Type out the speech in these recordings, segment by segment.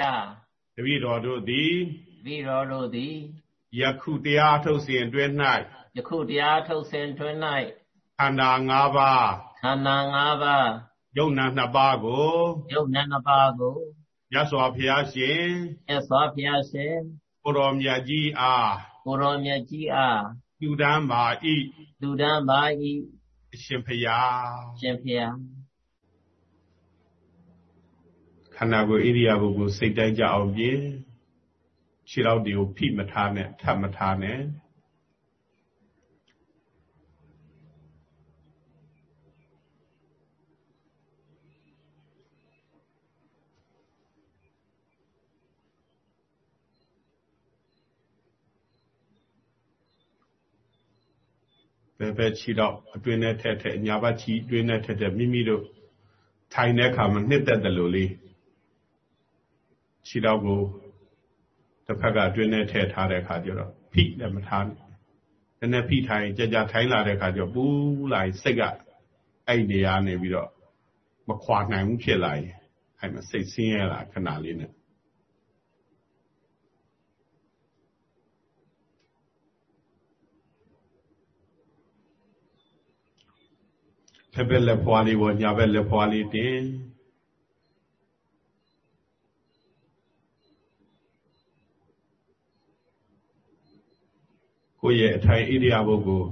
ဗျာတပည့်တော်တို့သည်တပည့်တော်တို့သည်ယခုတရားထုတ်စဉ်အတွင်း၌ယခုတရားထုတ်စဉ်အတွင်း၌ခန္ဓာ၅ပါးခန္ဓာ၅ပါးယုံနာနှစ်ပါးကိုယုံနာနှစ်ပါးကိုမြတ်စွာဘုရားရှင်မြတ်စွာဘုရားရှင်ကိုတော်မြတ်ကြီးအားကိုတော်မြတ်ကြီးအားလူတန်းပါဤလူတန်းပါဤအရှင်ဘုရားရှင်ဘုရားခ န္ဓာကိုယ်ဣရိယာပုကိုစိတ်တိုင်းကြအောင်ပြင်ခြေထောက်တွေကိုဖိမထားနဲ့ထပ်မထားနဲ့ဘယ်ဘက်ခြေတော့အတွင်းနဲ့ထက်ထက်ညာဘက်ခြေအတွင်းနဲ့ထက်ထက်မိမိတို့ထိုင်တဲ့အခါမှာနှစ်သက်တယ်လို့လေး ခြေတော့ကိုတစ်ဖက်ကအတွင်းနဲ့ထည့်ထားတဲ့အခါကျတော့ဖိလည်းမထားနဲ့နည်းနည်းဖိထိုင်ကြကြထိုင်လာတဲ့အခါကျတော့ပူးလာရင်စိတ်ကအဲ့နေရာနေပြီးတော့မခွာနိုင်ဘူးဖြစ်လာရင်အဲ့မှာစိတ်ဆင်းရဲလာခဏလေးနဲ့ဖက်ဖက်လက်ဖွာလေးပေါ်ညာဘက်လက်ဖွာလေးတင် ကိုယ့်ရဲ့အထိုင်ဣရိယာပုကို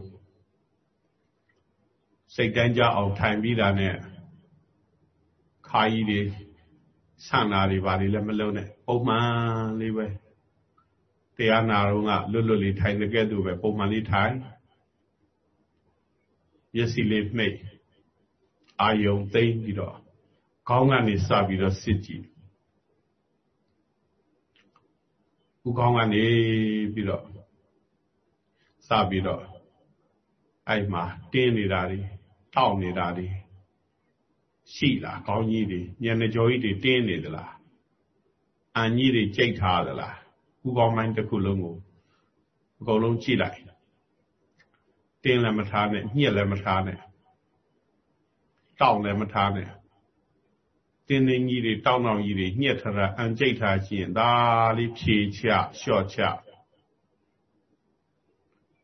စိတ်တန်းကြအောင်ထိုင်ပြီးတာနဲ့ခါကြီးတွေဆန့်တာတွေဘာတွေလည်းမလုံးနဲ့ပုံမှန်လေးပဲတရားနာတော့ကလွတ်လွတ်လေးထိုင်တဲ့ကဲ့သို့ပဲပုံမှန်လေးထိုင်မျက်စိလေးမှိတ်အာယုံသိမ့်ပြီးတော့ခေါင်းကနေစပြီးတော့စစ်ကြည့်ဥခေါင်းကနေပြီးတော့စ ပြီးတော့အဲ့မှာတင်းနေတာတွေတောက်နေတာတွေရှိလားခေါင်းကြီးတွေညနေကြောကြီးတွေတင်းနေသလားအန်ကြီးတွေကြိတ်ထားသလားဥကောင်းပိုင်းတစ်ခုလုံးကိုအကုန်လုံးကြည့်လိုက်တင်းလည်းမထားနဲ့ညှက်လည်းမထားနဲ့တောင်းလည်းမထားနဲ့တင်းတင်းကြီးတွေတောင်းတောင်းကြီးတွေညှက်ထားတာအန်ကြိတ်ထားခြင်းဒါလေးဖြေချလျှော့ချ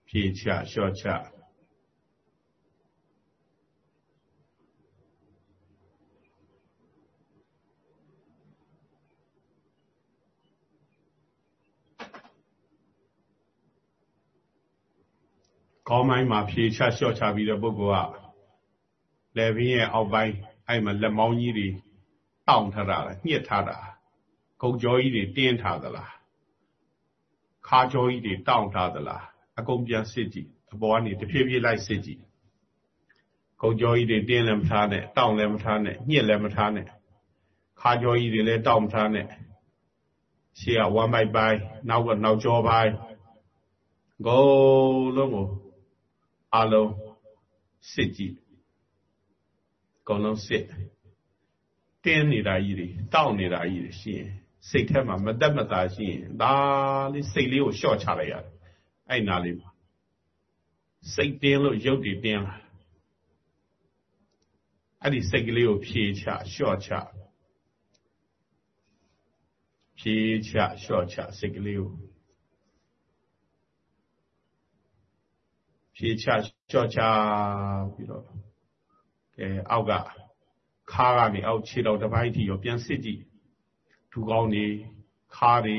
ဖြေချလျှော့ချကောင်းပိုင်းမှာဖြေချလျှော့ချပြီးတဲ့ပုဂ္ဂိုလ်ကလက်ဘင်းရဲ့အောက်ပိုင်းအဲ့မှာလက်မောင်းကြီးတွေတောင့်ထားတာညှစ်ထားတာကုတ်ကြောကြီးတွေတင်းထားသလားခါကြောကြီးတွေတောင့်ထားသလား အကုန်ပြန်စစ်ကြည့်အပေါ်ကနေတဖြည်းဖြည်းလိုက်စစ်ကြည့်ကုတ်ကြောကြီးတွေတင်းလည်းမထားနဲ့တောင့်လည်းမထားနဲ့ညှစ်လည်းမထားနဲ့ခါကြောကြီးတွေလည်းတောင့်မထားနဲ့ရှေ့ကဝမ်းပိုက်ပိုင်းနောက်ကနောက်ကြောပိုင်းဂုံလုံးကိုအလုံးစစ်ကြည့်အကုန်လုံးစစ်တင်းနေတာကြီးတွေတောက်နေတာကြီးတွေရှိရင်စိတ်ထဲမှာမတက်မတာရှိရင်ဒါလေးစိတ်လေးကိုလျှော့ချလိုက်ရတယ် အဲ့နာလေးမှာစိတ်တင်းလို့ရုပ်တွေတင်းလာအဲ့ဒီစိတ်ကလေးကိုဖြေချလျှော့ချဖြေချလျှော့ချစိတ်ကလေးကိုဖြေချလျှော့ချပြီးတော့အဲအောက်ကခါးကနေအောက်ခြေတော်တစ်ပိုင်းထိရောပြန်စစ်ကြည့်ဒူကောင်းနေခါးတွေ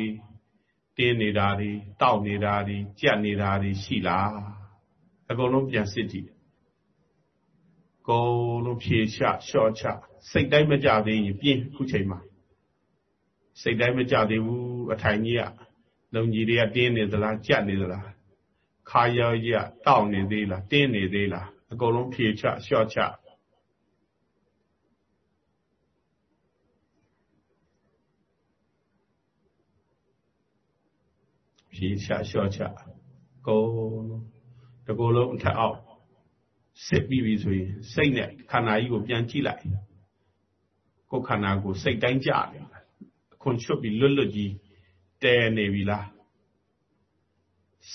တင်းနေတာတွေတောက်နေတာတွေကြက်နေတာတွေရှိလားအကုန်လုံးပြန်စစ်ကြည့်ကုန်လုံးဖြေချလျှော့ချစိတ်တိုင်းမကြသေးရင်ပြင်းခုချိန်မှာစိတ်တိုင်းမကြသေးဘူးအထိုင်ကြီးကလုံကြီးတွေကတင်းနေသလားကြက်နေသလားခါရောကြီးကတောက်နေသေးလားတင်းနေသေးလားအကုန်လုံးဖြေချလျှော့ချ ဖြေချလျှော့ချကုန်လုံးတကူလုံးအထက်အောက်စစ်ပြီးပြီဆိုရင်စိတ်နဲ့ခန္ဓာကြီးကိုပြန်ကြည့်လိုက်ကိုယ်ခန္ဓာကိုစိတ်တိုင်းကြတယ်ခွန်ချွတ်ပြီးလွတ်လွတ်ကြီးတဲနေပြီလား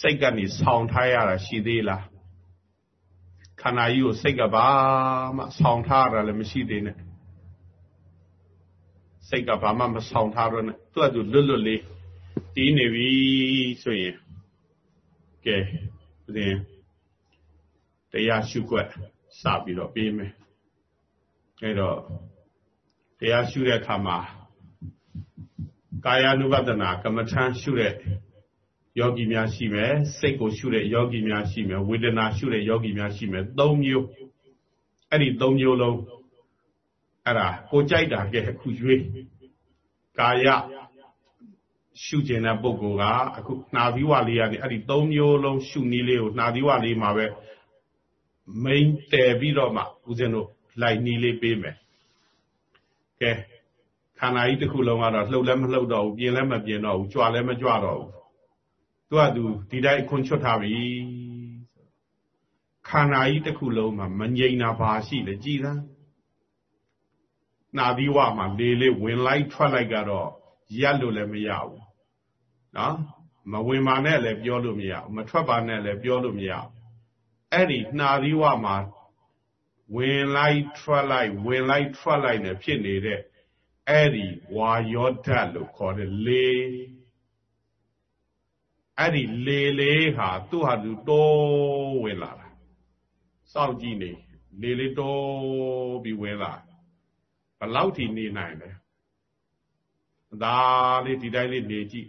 စိတ်ကနေဆောင်းထားရတာရှိသေးလားခန္ဓာကြီးကိုစိတ်ကဘာမှဆောင်းထားရတာလည်းမရှိသေးနဲ့စိတ်ကဘာမှမဆောင်ထားတော့နဲ့သူ့အတူလွတ်လွတ်လေး တီးနေပြီဆိုရင်ကဲဦးဇင်းတရားရှုွက်စပြီးတော့ပြီးမယ်အဲတော့တရားရှုတဲ့အခါမှာကာယ ानु ဘဒနာကမ္မထမ်းရှုတဲ့ယောဂီများရှိမယ်စိတ်ကိုရှုတဲ့ယောဂီများရှိမယ်ဝေဒနာရှုတဲ့ယောဂီများရှိမယ်၃မျိုးအဲ့ဒီ၃မျိုးလုံးအဲ့ဒါကိုကြိုက်တာကဲအခုရွေးကာယ ရှုခြင်းတဲ့ပုဂ္ဂိုလ်ကအခုနှာသီးဝလေးကနေအဲ့ဒီ၃မျိုးလုံးရှုနည်းလေးကိုနှာသီးဝလေးမှာပဲမိန်တည်ပြီးတော့မှဦးဇင်းတို့လိုက်နည်းလေးပေးမယ်ကဲခန္ဓာကြီးတစ်ခုလုံးကတော့လှုပ်လည်းမလှုပ်တော့ဘူးပြင်းလည်းမပြင်းတော့ဘူးကြွလည်းမကြွတော့ဘူးသူကသူဒီတိုင်းအခွန်ချွတ်ထားပြီခန္ဓာကြီးတစ်ခုလုံးမှာမငြိမ်တာဘာရှိလဲကြည်သားနာသီဝမှာလေလေးဝင်လိုက်ထွက်လိုက်ကတော့ရက်လို့လည်းမရဘူး နော်မဝင်ပါနဲ့လည်းပြောလို့မရဘူးမထွက်ပါနဲ့လည်းပြောလို့မရဘူးအဲ့ဒီနှာသီဝမှာဝင်လိုက်ထွက်လိုက်ဝင်လိုက်ထွက်လိုက်နဲ့ဖြစ်နေတဲ့အဲ့ဒီဝါယောဓာတ်လို့ခေါ်တဲ့လေအဲ့ဒီလေလေးဟာသူ့ဟာသူတိုးဝင်လာတာစောင့်ကြည့်နေလေလေးတိုးပြီးဝင်လာဘလောက်ထိနေနိုင်လဲဒါလေးဒီတိုင်းလေးနေကြည့်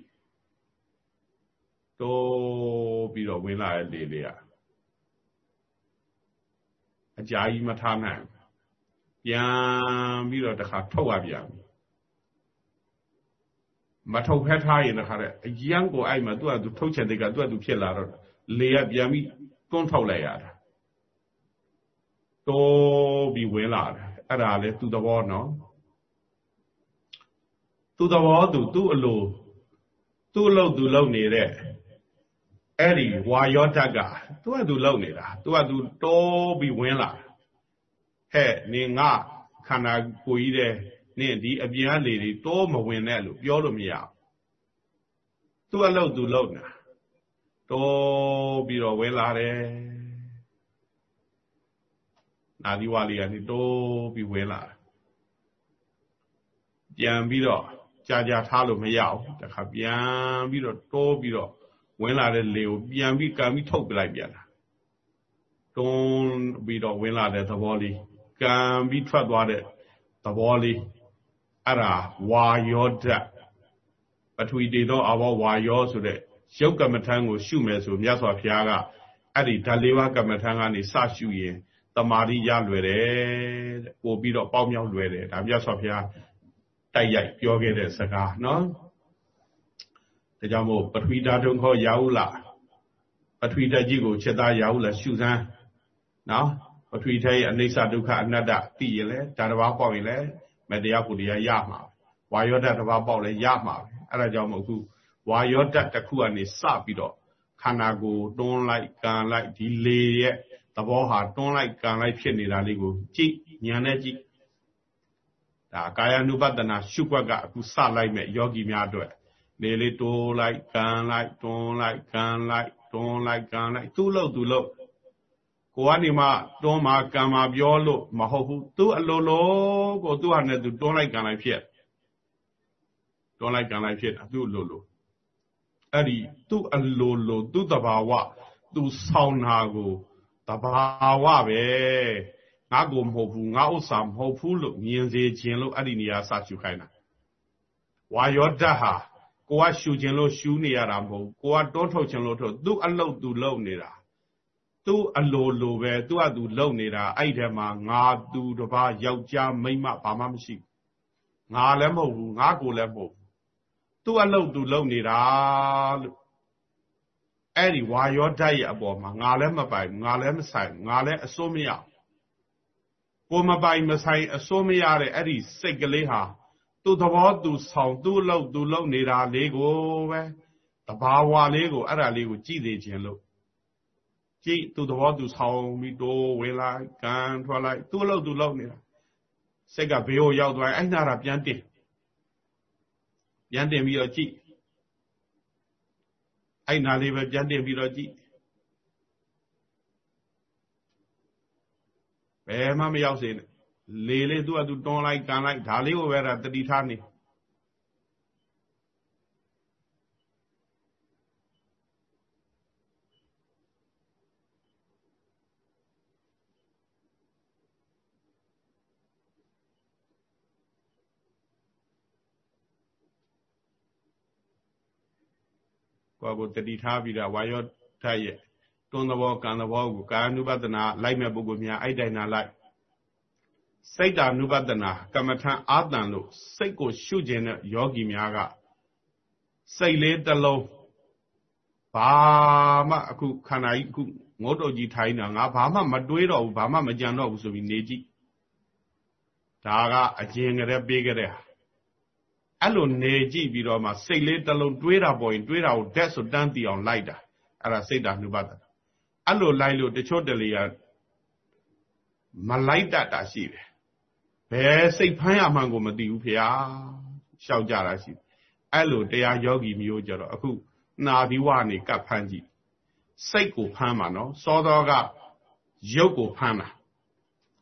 တိုးပြီးတော့ဝင်လာတဲ့လေလေးอ่ะအကြာကြီးမထားနိုင်ပြန်ပြီးတော့တခါထုတ်ရပြန်မထုတ်ဖက်ထားရင်တခါတဲ့အရန်ကိုအဲ့မှာသူ့အတူထုတ်ချက်တွေကသူ့အတူဖြစ်လာတော့လေကပြန်ပြီးတွန်းထုတ်လိုက်ရတာတိုးပြီးဝင်လာတယ်အဲ့ဒါလေသူ့သဘောနော်သူ့သဘောသူ သူ့အလိုသူ့အလုပ်သူလုပ်နေတဲ့ အဲ့ဒီဝါယောဓာတ်ကသူ့အတူလုပ်နေတာသူ့အတူတိုးပြီးဝင်လာဟဲ့နေငါခန္ဓာကိုယ်ကြီးတဲ့နင့်ဒီအပြင်ကလေတွေတိုးမဝင်နဲ့လို့ပြောလို့မရဘူးသူ့အလုပ်သူလုပ်နေတာတိုးပြီးတော့ဝင်လာတယ်နာဒီဝါလေးကနေတိုးပြီးဝင်လာတယ်ပြန်ပြီးတော့ကြာကြာထားလို့မရဘူးတခါပြန်ပြီးတော့တိုးပြီးတော့ ဝင်လာတဲ့လေကိုပြန်ပြီးကံပြီးထုတ်ပြလိုက်ပြန်တာတွန်းပြီးတော့ဝင်လာတဲ့သဘောလေးကံပြီးထွက်သွားတဲ့သဘောလေးအဲ့ဒါဝါယောဓာတ်ပထဝီတေသောအဘောဝါယောဆိုတဲ့ရုပ်ကမ္မထံကိုရှုမယ်ဆိုမြတ်စွာဘုရားကအဲ့ဒီဓာတ်လေးပါးကမ္မထံကနေစရှုရင်တမာရီရလွယ်တယ်တဲ့ပို့ပြီးတော့ပေါက်မြောက်လွယ်တယ်ဒါမြတ်စွာဘုရားတိုက်ရိုက်ပြောခဲ့တဲ့စကားနော် ဒါကြောင့်မို့ပထဝီဓာတုံခောရာဟုလပထဝီဓာတ်ကြီးကိုချက်သားရာဟုလရှုစမ်းနော်ပထဝီထဲရဲ့အနိစ္စဒုက္ခအနတ္တသိရင်လဲဒါတစ်ပါးပေါက်ရင်လဲမတရားပုတရားရမှာဝါယောဓာတ်တစ်ပါးပေါက်လဲရမှာပဲအဲ့ဒါကြောင့်မို့အခုဝါယောဓာတ်တစ်ခုကနေစပြီးတော့ခန္ဓာကိုယ်တွန်းလိုက်ကန်လိုက်ဒီလေရဲ့သဘောဟာတွန်းလိုက်ကန်လိုက်ဖြစ်နေတာလေးကိုကြည့်ညာနဲ့ကြည့်ဒါကာယ ानु ပတနာရှုွက်ကအခုစလိုက်မဲ့ယောဂီများအတွက် လေလေးတိုးလိုက်ကန်လိုက်တွန်းလိုက်ကန်လိုက်တွန်းလိုက်ကန်လိုက်သူ့လို့သူ့လို့ကိုကနေမှတွန်းမှာကံမှာပြောလို့မဟုတ်ဘူးသူ့အလိုလိုကိုသူ့ဟာနဲ့သူတွန်းလိုက်ကန်လိုက်ဖြစ်တွန်းလိုက်ကန်လိုက်ဖြစ်တာသူ့အလိုလိုအဲ့ဒီသူ့အလိုလိုသူ့တဘာဝသူဆောင်းတာကိုတဘာဝပဲငါကိုမဟုတ်ဘူးငါဥစ္စာမဟုတ်ဘူးလို့မြင်စေခြင်းလို့အဲ့ဒီနေရာစရှုခိုင်းတာဝါယောဓာတ်ဟာ ကိုကရှူခြင်းလို့ရှူနေရတာမဟုတ်ကိုကတွန်းထုတ်ခြင်းလို့ထုတ်သူ့အလုတ်သူလုံနေတာသူ့အလိုလိုပဲသူ့အတူလုံနေတာအဲ့ဒီထဲမှာငါသူတပါးယောက်ျားမိန်းမဘာမှမရှိငါလည်းမဟုတ်ဘူးငါကိုလည်းမဟုတ်ဘူးသူ့အလုတ်သူလုံနေတာလို့အဲ့ဒီဝါယောဓာတ်ရဲ့အပေါ်မှာငါလည်းမပိုင်ငါလည်းမဆိုင်ငါလည်းအစိုးမရကိုမပိုင်မဆိုင်အစိုးမရတဲ့အဲ့ဒီစိတ်ကလေးဟာ သူ့သဘောသူဆောင်သူ့အလုတ်သူလုံနေတာလေးကိုပဲတဘာဝလေးကိုအဲ့ဒါလေးကိုကြည့်သေးခြင်းလို့ကြည့်သူ့သဘောသူဆောင်ပြီးတိုးဝင်လာကန်ထွက်လိုက်သူ့အလုတ်သူလုံနေတာစိတ်ကဘေးကိုရောက်သွားအဲ့နာတာပြန်တင်ပြန်တင်ပြီးတော့ကြည့်အဲ့နာလေးပဲပြန်တင်ပြီးတော့ကြည့်ဘယ်မှမရောက်စေနဲ့ လေလေးသူ့အတူတွန်းလိုက်ကန်လိုက်ဒါလေးကိုပဲဒါတတိထားနေကိုယ်ကိုတတိထားပြီးတော့ဝါယောဓာတ်ရဲ့တွန်းသဘောကံသဘောကိုကာယ ानु ပဒနာလိုက်မဲ့ပုဂ္ဂိုလ်များအဲ့တိုင်နာလိုက် စိတ်တာ ानु ပဒနာကမ္မထံအာတန်လို့စိတ်ကိုရှုကျင်တဲ့ယောဂီများကစိတ်လေးတစ်လုံးဘာမှအခုခန္ဓာကြီးအခုငုတ်တုတ်ကြီးထိုင်းတာငါဘာမှမတွေးတော့ဘူးဘာမှမကြံတော့ဘူးဆိုပြီးနေကြည့်ဒါကအကျင်ကြတဲ့ပေးကြတဲ့ဟာအဲ့လိုနေကြည့်ပြီးတော့မှစိတ်လေးတစ်လုံးတွေးတာပေါ်ရင်တွေးတာကိုဓာတ်ဆိုတန်းတီအောင်လိုက်တာအဲ့ဒါစိတ်တာနှုပတ္တအဲ့လိုလိုက်လို့တချို့တလေကမလိုက်တတ်တာရှိတယ် ဘယ်စိတ်ဖမ်းရမှန်းကိုမသိဘူးဖေဟာရှောက်ကြတာရှိအဲ့လိုတရားယောဂီမျိုးကြတော့အခုနာသီဝနေကပ်ဖမ်းကြည့်စိတ်ကိုဖမ်းမှာနော်စောသောကရုပ်ကိုဖမ်းတာ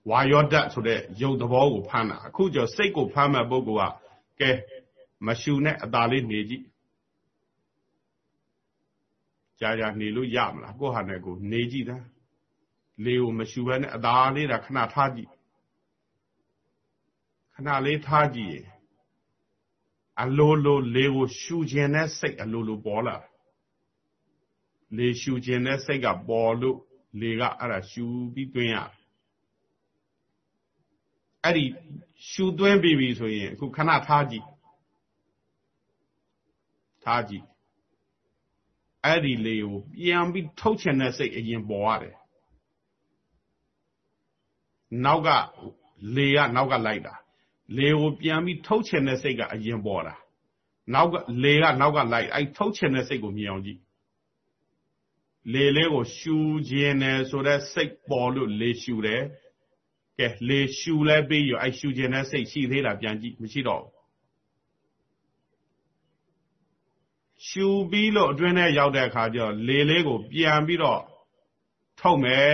ဝါယောဓာတ်ဆိုတဲ့ရုပ်သဘောကိုဖမ်းတာအခုကျစိတ်ကိုဖမ်းမဲ့ပုဂ္ဂိုလ်ကကဲမရှူနဲ့အသာလေးနေကြည့်ကြာကြာနေလို့ရမလားကိုယ့်ဟာနဲ့ကိုနေကြည့်တာလေကိုမရှူဘဲနဲ့အသာလေးတာခဏထားကြည့်ခ ဏလေးထားကြည့်ရင်အလိုလိုလေကိုရှူခြင်းနဲ့စိတ်အလိုလိုပေါ်လာလေရှူခြင်းနဲ့စိတ်ကပေါ်လို့လေကအဲ့ဒါရှူပြီးတွင်းရအဲ့ဒီရှူသွင်းပြီးပြီဆိုရင်အခုခဏထားကြည့်ထားကြည့်အဲ့ဒီလေကိုပြန်ပြီးထုတ်ချင်တဲ့စိတ်အရင်ပေါ်ရတယ်နောက်ကလေကနောက်ကလိုက်တာ လေကိုပြန်ပြီးထုတ်ချင်တဲ့စိတ်ကအရင်ပေါ်တာနောက်ကလေကနောက်ကလိုက်အဲ့ထုတ်ချင်တဲ့စိတ်ကိုမြင်အောင်ကြည့်လေလေးကိုရှူခြင်းတယ်ဆိုတော့စိတ်ပေါ်လို့လေရှူတယ်ကဲလေရှူလဲပြီးရောအဲ့ရှူခြင်းတဲ့စိတ်ရှိသေးလားပြန်ကြည့်မရှိတော့ဘူးရှူပြီးလို့အတွင်းထဲရောက်တဲ့အခါကျတော့လေလေးကိုပြန်ပြီးတော့ထုတ်မယ်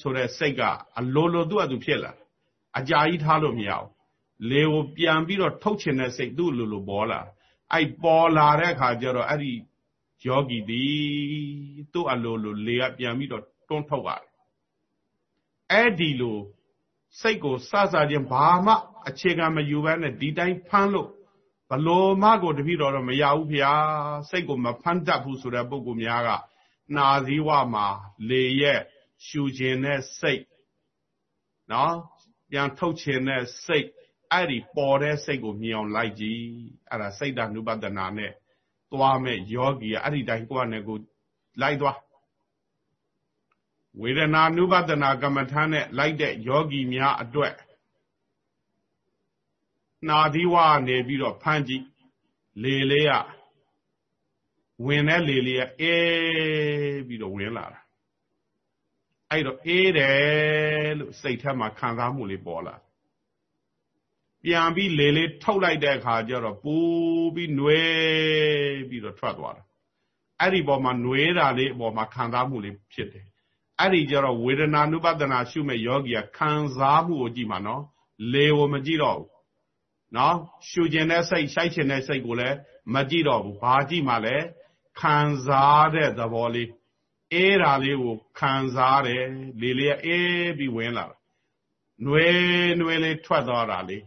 ဆိုတဲ့စိတ်ကအလိုလိုသူ့အတူဖြစ်လာအကြာကြီးထားလို့မရဘူး လေကိုပြန်ပြီးတော့ထုတ်ချင်တဲ့စိတ်သူ့လိုလိုပေါ်လာအဲ့ပေါ်လာတဲ့အခါကျတော့အဲ့ဒီယောဂီဒီသူ့အလိုလိုလေကပြန်ပြီးတော့တွန်းထုတ်ရတယ်အဲ့ဒီလိုစိတ်ကိုစစချင်းဘာမှအခြေခံမယူဘဲနဲ့ဒီတိုင်းဖမ်းလို့ဘလို့မကိုတပည့်တော်တော့မရဘူးဖေဟာစိတ်ကိုမဖမ်းတတ်ဘူးဆိုတဲ့ပုံကူများကနာစည်းဝမှာလေရဲ့ရှူခြင်းနဲ့စိတ်နော်ပြန်ထုတ်ခြင်းနဲ့စိတ် အဲ့ဒီပေါ်တဲ့စိတ်ကိုမြင်အောင်လိုက်ကြည့်အဲ့ဒါစိတ်ဓာနုပဒနာနဲ့သွားမဲ့ယောဂီကအဲ့ဒီတိုင်းကိုယ့်နဲ့ကိုလိုက်သွားဝေဒနာနုပဒနာကမ္မထာနဲ့လိုက်တဲ့ယောဂီများအတွက်နာသီဝနေပြီးတော့ဖမ်းကြည့်လေလေးကဝင်တဲ့လေလေးကအေးပြီးတော့ဝင်လာတာအဲ့တော့အေးတယ်လို့စိတ်ထဲမှာခံစားမှုလေးပေါ်လာ ပြန်ပြီးလေလေးထုတ်လိုက်တဲ့အခါကျတော့ပူပြီးနှွေးပြီးတော့ထွက်သွားတာအဲ့ဒီပေါ်မှာနှွေးတာလေးအပေါ်မှာခံစားမှုလေးဖြစ်တယ်အဲ့ဒီကျတော့ဝေဒနာနုပဒနာရှုမဲ့ယောဂီကခံစားမှုကိုကြည့်မှာနော်လေကိုမကြည့်တော့ဘူးနော်ရှူကျင်တဲ့စိတ်ရှိုက်ချင်တဲ့စိတ်ကိုလည်းမကြည့်တော့ဘူးဘာကြည့်မှလဲခံစားတဲ့သဘောလေးအေးတာလေးကိုခံစားတယ်လေလေးအေးပြီးဝင်လာတာနှွေးနှွေးလေးထွက်သွားတာလေး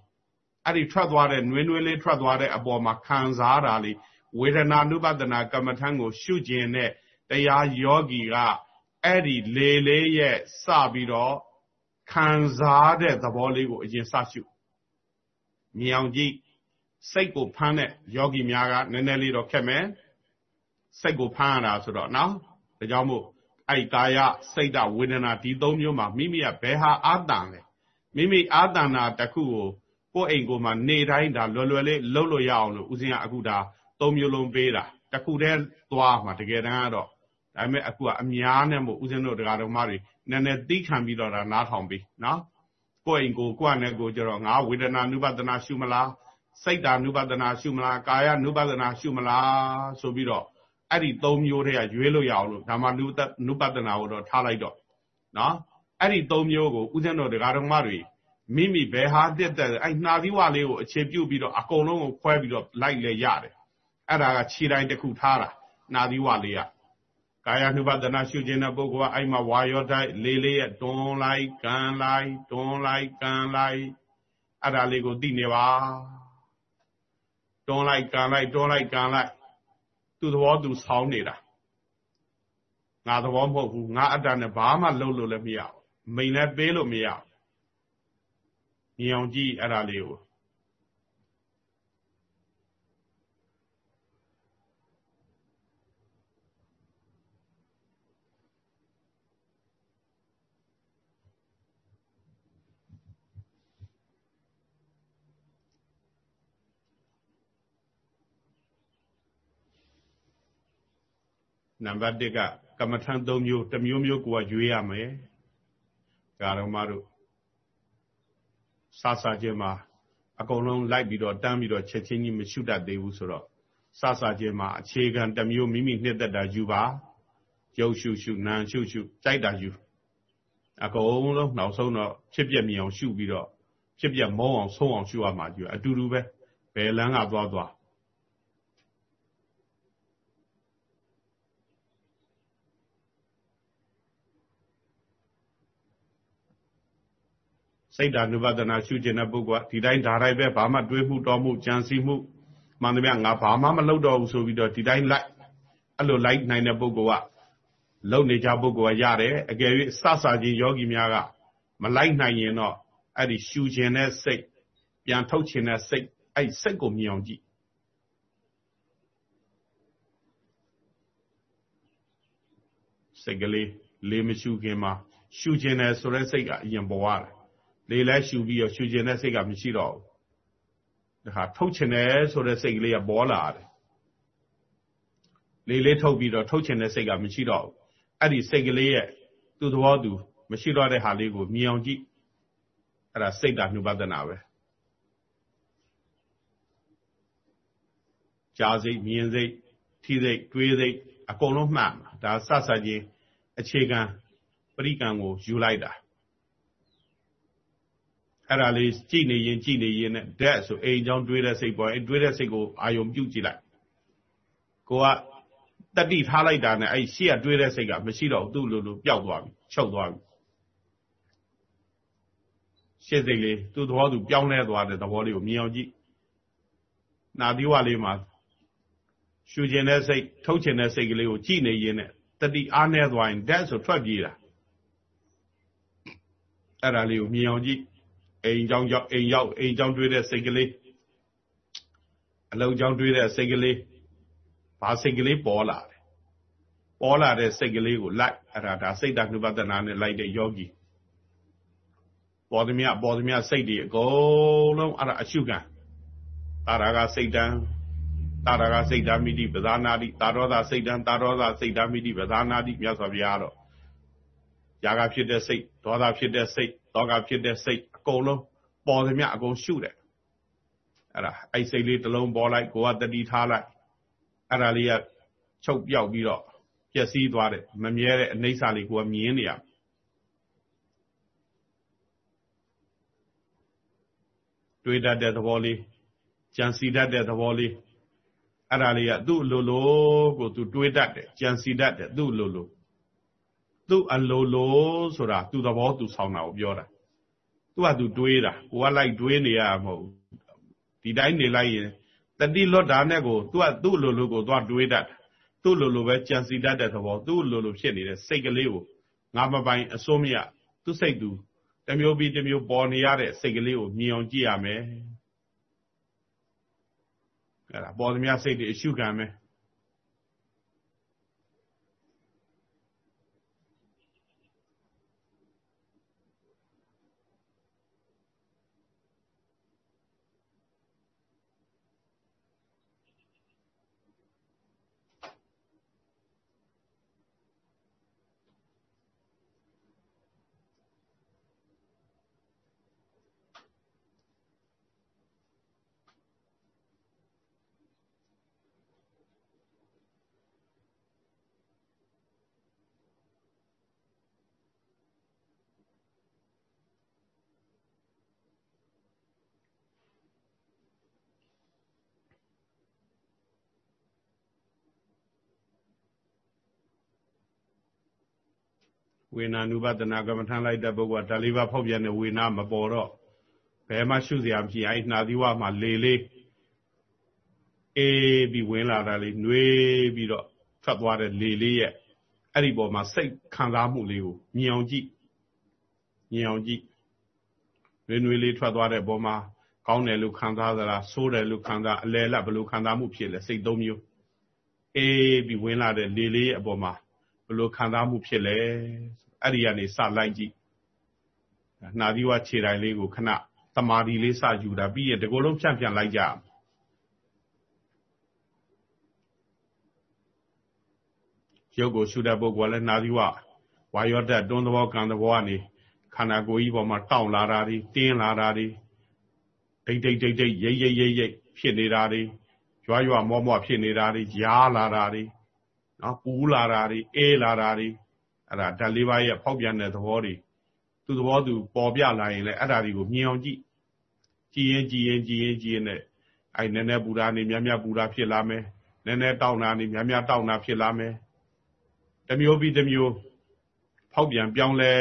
အဲ့ဒီထွက်သွားတဲ့နှွေးနှွေးလေးထွက်သွားတဲ့အပေါ်မှာခံစားတာလေးဝေဒနာနုပဒနာကမ္မထံကိုရှုကျင်တဲ့တရားယောဂီကအဲ့ဒီလေလေးရဲ့စပြီးတော့ခံစားတဲ့သဘောလေးကိုအရင်စရှုမြင်အောင်ကြည့်စိတ်ကိုဖမ်းတဲ့ယောဂီများကနည်းနည်းလေးတော့ခက်မယ်စိတ်ကိုဖမ်းရတာဆိုတော့နော်ဒါကြောင့်မို့အဲ့ကာယစိတ်တဝေဒနာဒီသုံးမျိုးမှာမိမိကဘယ်ဟာအာတန်လဲမိမိအာတန်နာတစ်ခုကို ကိုယ့်အိမ်ကိုမှနေတိုင်းဒါလွယ်လွယ်လေးလှုပ်လို့ရအောင်လို့ဦးဇင်းကအခုဒါသုံးမျိုးလုံးပေးတာတစ်ခုတည်းသွားမှာတကယ်တမ်းကတော့ဒါပေမဲ့အခုကအများနဲ့မို့ဦးဇင်းတို့တရားတော်မတွေနည်းနည်းသိခံပြီးတော့ဒါနားထောင်ပြီးနော်ကိုယ့်အိမ်ကိုကိုယ့်အနေကိုကြတော့ငါဝေဒနာနုပဒနာရှုမလားစိတ်ဓာနုပဒနာရှုမလားကာယနုပဒနာရှုမလားဆိုပြီးတော့အဲ့ဒီ၃မျိုးတည်းကရွေးလို့ရအောင်လို့ဓမ္မနုနုပဒနာကိုတော့ထားလိုက်တော့နော်အဲ့ဒီ၃မျိုးကိုဥစဉ်တော်တရားတော်မတွေ မိမိဘယ်ဟာတက်တက်အဲ့နှာသီးဝလေးကိုအခြေပြုတ်ပြီးတော့အကုန်လုံးကိုခွဲပြီးတော့လိုက်လဲရတယ်အဲ့ဒါကခြေတိုင်းတစ်ခုထားတာနှာသီးဝလေးကကာယ ानु ဘဒနာရှုခြင်းတဲ့ပုဂ္ဂိုလ်ကအဲ့မှာဝါယောတိုင်းလေးလေးရဲ့တွန်းလိုက်ကန်လိုက်တွန်းလိုက်ကန်လိုက်အဲ့ဒါလေးကိုသိနေပါတွန်းလိုက်ကန်လိုက်တွန်းလိုက်ကန်လိုက်သူ့သဘောသူဆောင်းနေတာငါသဘောမဟုတ်ဘူးငါအတ္တနဲ့ဘာမှလုပ်လို့လည်းမရဘူးမိန်လည်းပေးလို့မရဘူး မြင်အောင်ကြည့်အဲ့ဒါလေးကိုနံပါတ်1ကကမ္မထံ3မျိုးတစ်မျိုးမျိုးကိုကရွေးရမယ်။ဒါတော့မတို့ စစချင်းမှာအကုန်လုံးလိုက်ပြီးတော့တန်းပြီးတော့ချက်ချင်းကြီးမရှုတတ်သေးဘူးဆိုတော့စစချင်းမှာအခြေခံတစ်မျိုးမိမိနှစ်သက်တာယူပါရုပ်ရှုရှုနာမ်ရှုရှုကြိုက်တာယူအကုန်လုံးနောက်ဆုံးတော့ဖြစ်ပြမြင်အောင်ရှုပြီးတော့ဖြစ်ပြမုံအောင်ဆုံးအောင်ရှုရမှာယူအတူတူပဲဘယ်လန်းကသွားသွား စိတ်ဓာနုပဒနာရှုခြင်းတဲ့ပုဂ္ဂိုလ်ကဒီတိုင်းဓာတိုင်းပဲဘာမှတွေးမှုတော်မှုကြံစည်မှုမှန်သမျှငါဘာမှမလုပ်တော့ဘူးဆိုပြီးတော့ဒီတိုင်းလိုက်အဲ့လိုလိုက်နိုင်တဲ့ပုဂ္ဂိုလ်ကလုံနေကြပုဂ္ဂိုလ်ကရတယ်အကယ်၍စစချင်းယောဂီများကမလိုက်နိုင်ရင်တော့အဲ့ဒီရှူခြင်းတဲ့စိတ်ပြန်ထုတ်ခြင်းတဲ့စိတ်အဲ့စိတ်ကိုမြင်အောင်ကြည့်စိတ်ကလေးလေးမရှူခင်မှာရှူခြင်းတယ်ဆိုတဲ့စိတ်ကအရင်ပေါ်ရတယ် လေလဲရှူပြီးတော့ရှူကျင်တဲ့စိတ်ကမရှိတော့ဘူးဒါခါထုတ်ချင်တယ်ဆိုတဲ့စိတ်ကလေးကပေါ်လာတယ်လေလေးထုတ်ပြီးတော့ထုတ်ချင်တဲ့စိတ်ကမရှိတော့ဘူးအဲ့ဒီစိတ်ကလေးရဲ့သူ့သဘောသူမရှိတော့တဲ့ဟာလေးကိုမြင်အောင်ကြည့်အဲ့ဒါစိတ်ဓာတ်နှုပဒနာပဲကြားစိတ်မြင်စိတ်ထိစိတ်တွေးစိတ်အကုန်လုံးမှတ်ဒါစစချင်းအခြေခံပရိကံကိုယူလိုက်တာ အဲ့ဒါလေးကြည်နေရင်ကြည်နေရင်နဲ့ဓာတ်ဆိုအိမ်ချောင်းတွေးတဲ့စိတ်ပေါ်အဲတွေးတဲ့စိတ်ကိုအာယုံပြုတ်ကြည့်လိုက်ကိုကတတိထားလိုက်တာနဲ့အဲ့ရှေ့ကတွေးတဲ့စိတ်ကမရှိတော့သူ့လိုလိုပျောက်သွားပြီချုပ်သွားပြီရှေ့စိတ်လေးသူ့သဘောသူပြောင်းလဲသွားတဲ့သဘောလေးကိုမြင်အောင်ကြည့်နာသီဝလေးမှာရှူခြင်းတဲ့စိတ်ထုတ်ခြင်းတဲ့စိတ်ကလေးကိုကြည်နေရင်နဲ့တတိအားနေသွားရင်ဓာတ်ဆိုထွက်ပြေးတာအဲ့ဒါလေးကိုမြင်အောင်ကြည့် အိမ်ကြောင်းကြောင့်အိမ်ရောက်အိမ်ကြောင်းတွေးတဲ့စိတ်ကလေးအလုံးကြောင်းတွေးတဲ့စိတ်ကလေးဘာစိတ်ကလေးပေါ်လာတယ်ပေါ်လာတဲ့စိတ်ကလေးကိုလိုက်အဲ့ဒါဒါစိတ်တနုပဒနာနဲ့လိုက်တဲ့ယောဂီပေါ်သမျှပေါ်သမျှစိတ်တွေအကုန်လုံးအဲ့ဒါအရှုခံတာရာကစိတ်တန်းတာရာကစိတ်ဓာမိတိပဇာနာတိတာရောသာစိတ်တန်းတာရောသာစိတ်ဓာမိတိပဇာနာတိမြတ်စွာဘုရားတော့ຢာကဖြစ်တဲ့စိတ်ဒေါသဖြစ်တဲ့စိတ်တောကဖြစ်တဲ့စိတ် အကုန်လုံးပေါ်သမျှအကုန်ရှုတယ်အဲ့ဒါအဲ့စိတ်လေးတစ်လုံးပေါ်လိုက်ကိုကတတိထားလိုက်အဲ့ဒါလေးကချုပ်ပြောက်ပြီးတော့ပျက်စီးသွားတယ်မမြဲတဲ့အနိစ္စလေးကိုကမြင်နေရတွေးတတ်တဲ့သဘောလေးကြံစီတတ်တဲ့သဘောလေးအဲ့ဒါလေးကသူ့အလိုလိုကိုသူတွေးတတ်တယ်ကြံစီတတ်တယ်သူ့အလိုလိုသူ့အလိုလိုဆိုတာသူ့သဘောသူဆောင်တာကိုပြောတာ သူကသူတွေးတာကိုကလိုက်တွေးနေရမှာမဟုတ်ဒီတိုင်းနေလိုက်ရင်တတိလွတ်တာနဲ့ကိုသူကသူ့လိုလိုကိုသွားတွေးတတ်သူ့လိုလိုပဲကြံစီတတ်တဲ့သဘောသူ့လိုလိုဖြစ်နေတဲ့စိတ်ကလေးကိုငါမပိုင်အစိုးမရသူ့စိတ်သူတမျိုးပြီးတမျိုးပေါ်နေရတဲ့စိတ်ကလေးကိုမြင်အောင်ကြည့်ရမယ်အဲ့ဒါပေါ်သမျှစိတ်တွေအရှုခံမယ် ဝေနာနုပဒနာကမ္မထမ်းလိုက်တဲ့ပုဂ္ဂိုလ်ကဓာလေးပါဖောက်ပြန်တဲ့ဝေနာမပေါ်တော့ဘယ်မှရှုစရာမရှိအဲ့နှာသီးဝမှာလေလေးအေးပြီးဝင်လာတာလေးနှွေးပြီးတော့ထွက်သွားတဲ့လေလေးရဲ့အဲ့ဒီပေါ်မှာစိတ်ခံစားမှုလေးကိုမြင်အောင်ကြည့်မြင်အောင်ကြည့်နှွေးနှွေးလေးထွက်သွားတဲ့ပေါ်မှာကောင်းတယ်လို့ခံစားသလားဆိုးတယ်လို့ခံစားအလဲလက်ဘယ်လိုခံစားမှုဖြစ်လဲစိတ်သုံးမျိုးအေးပြီးဝင်လာတဲ့လေလေးရဲ့အပေါ်မှာဘယ်လိုခံစားမှုဖြစ်လဲ အဲ့ဒီကနေစလိုက်ကြည့်နှာသီးဝခြေတိုင်းလေးကိုခဏတမာဒီလေးစယူတာပြီးရင်ဒီကိုယ်လုံးဖြန့်ဖြန့်လိုက်ကြရုပ်ကိုရှုတဲ့ပုဂ္ဂိုလ်ကလည်းနှာသီးဝဝါယောဓာတ်တွန်းသဘောကံသဘောကနေခန္ဓာကိုယ်ကြီးပေါ်မှာတောင့်လာတာတွေတင်းလာတာတွေဒိတ်ဒိတ်ဒိတ်ဒိတ်ရိပ်ရိပ်ရိပ်ရိပ်ဖြစ်နေတာတွေရွာရွာမောမောဖြစ်နေတာတွေရားလာတာတွေနော်ပူလာတာတွေအေးလာတာတွေ အဲ့ဒါဓာတ်လေးပါးရဲ့ဖောက်ပြန်တဲ့သဘောတွေသူသဘောသူပေါ်ပြလာရင်လည်းအဲ့ဒါတွေကိုမြင်အောင်ကြည့်ကြည်ရင်ကြည်ရင်ကြည်ရင်ကြည်ရင်နဲ့အဲ့နည်းနည်းပူတာနေများများပူတာဖြစ်လာမယ်နည်းနည်းတောက်တာနေများများတောက်တာဖြစ်လာမယ်တမျိုးပြီးတမျိုးဖောက်ပြန်ပြောင်းလဲ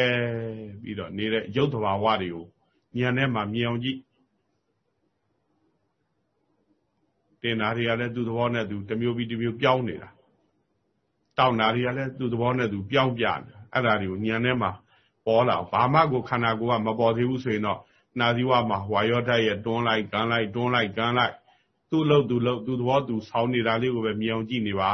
ပြီးတော့နေတဲ့ရုပ်သဘာဝတွေကိုဉာဏ်ထဲမှာမြင်အောင်ကြည့်တင်နာတွေကလည်းသူ့သဘောနဲ့သူတမျိုးပြီးတမျိုးပြောင်းနေတာ တောက်နာတွေကလည်းသူ့သဘောနဲ့သူပြောင်းပြနေတာအဲ့ဒါတွေကိုဉာဏ်ထဲမှာပေါ်လာဘာမှကိုခန္ဓာကိုယ်ကမပေါ်သေးဘူးဆိုရင်တော့နာသီဝမှာဝါယောဓာတ်ရဲ့တွန်းလိုက်ကန်လိုက်တွန်းလိုက်ကန်လိုက်သူ့လို့သူ့လို့သူ့သဘောသူဆောင်းနေတာလေးကိုပဲမြင်အောင်ကြည့်နေပါ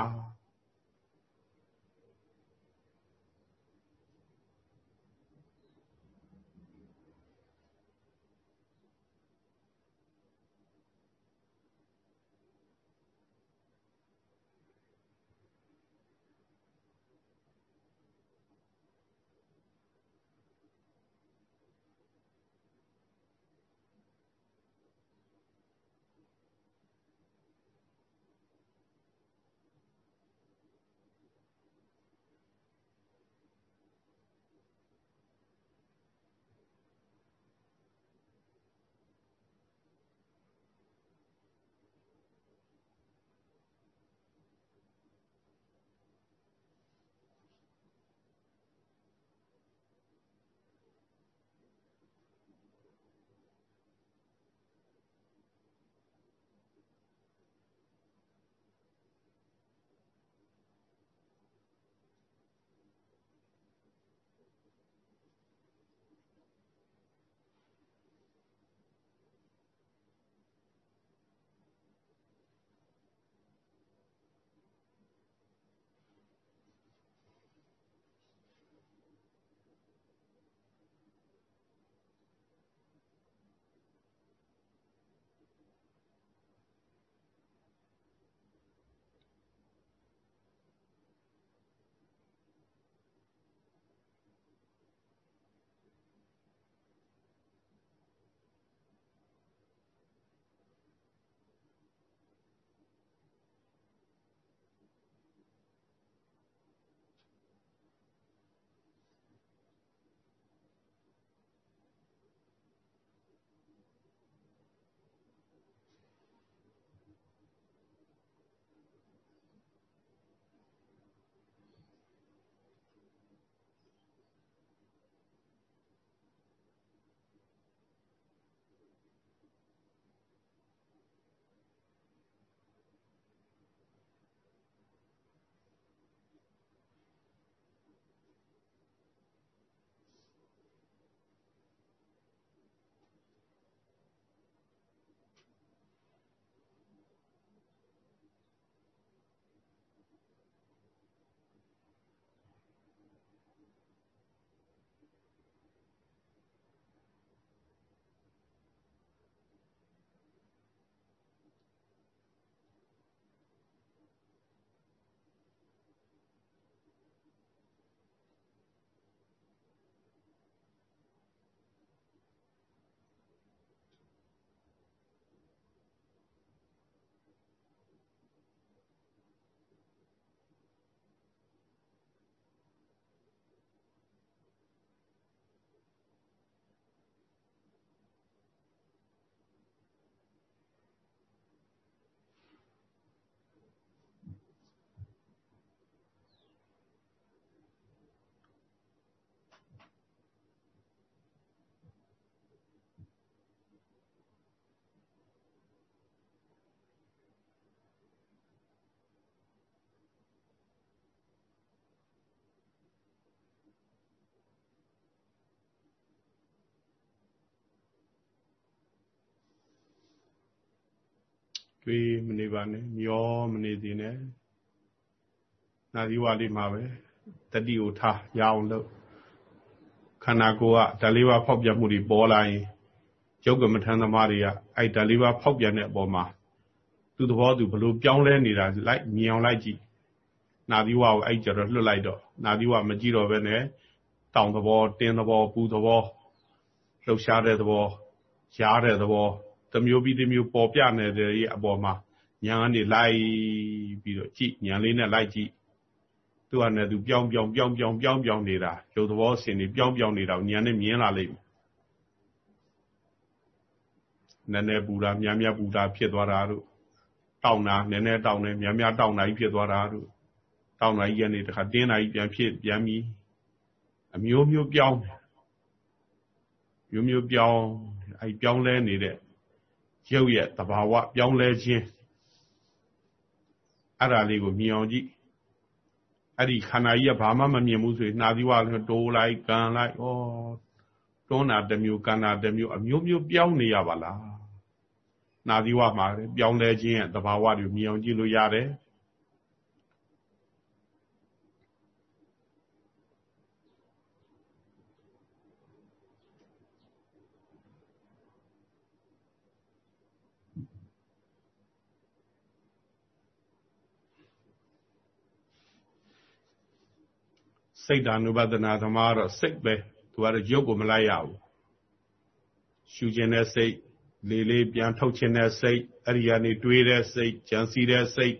တွေးမနေပါနဲ့မျောမနေသေးနဲ့နာသီဝလေးမှာပဲတတိကိုထားရအောင်လို့ခန္ဓာကိုယ်ကဓာလေးပါဖောက်ပြန်မှုတွေပေါ်လာရင်ယုတ်ကမထန်သမားတွေကအဲ့ဓာလေးပါဖောက်ပြန်တဲ့အပေါ်မှာသူ့သဘောသူဘလို့ပြောင်းလဲနေတာလိုက်မြင်အောင်လိုက်ကြည့်နာသီဝကိုအဲ့ကြတော့လွတ်လိုက်တော့နာသီဝမကြည့်တော့ဘဲနဲ့တောင်သဘောတင်းသဘောပူသဘောလှုပ်ရှားတဲ့သဘောရားတဲ့သဘော တမျိုးပြီးတမျိုးပေါ်ပြနေတဲ့ရဲ့အပေါ်မှာညာကနေလိုက်ပြီးတော့ကြည့်ညာလေးနဲ့လိုက်ကြည့်သူကလည်းသူပြောင်းပြောင်းပြောင်းပြောင်းပြောင်းပြောင်းနေတာရုပ်သဘောဆင်နေပြောင်းပြောင်းနေတာညာနဲ့မြင်လာလိမ့်မယ်နည်းနည်းပူတာများများပူတာဖြစ်သွားတာတို့တောင်းတာနည်းနည်းတောင်းတယ်များများတောင်းတာကြီးဖြစ်သွားတာတို့တောင်းတာကြီးကနေတခါတင်းတာကြီးပြန်ဖြစ်ပြန်ပြီးအမျိုးမျိုးပြောင်းမျိုးမျိုးပြောင်းအဲပြောင်းလဲနေတဲ့ ရုပ်ရဲ့သဘာဝပြောင်းလဲခြင်းအဲ့ဒါလေးကိုမြင်အောင်ကြည့်အဲ့ဒီခန္ဓာကြီးကဘာမှမမြင်ဘူးဆိုရင်နှာသီးဝါတိုးလိုက်ကန်လိုက်ဩတွန်းတာတစ်မျိုးကန်တာတစ်မျိုးအမျိုးမျိုးပြောင်းနေရပါလားနှာသီးဝါမှာပြောင်းလဲခြင်းရဲ့သဘာဝတွေမြင်အောင်ကြည့်လို့ရတယ် စိတ်ဓာနုပဒနာသမားတော့စိတ်ပဲသူကတော့ရုပ်ကိုမလိုက်ရဘူးရှူခြင်းတဲ့စိတ်လေးလေးပြန်ထုတ်ခြင်းတဲ့စိတ်အဲ့ဒီကနေတွေးတဲ့စိတ်ကြံစီတဲ့စိတ်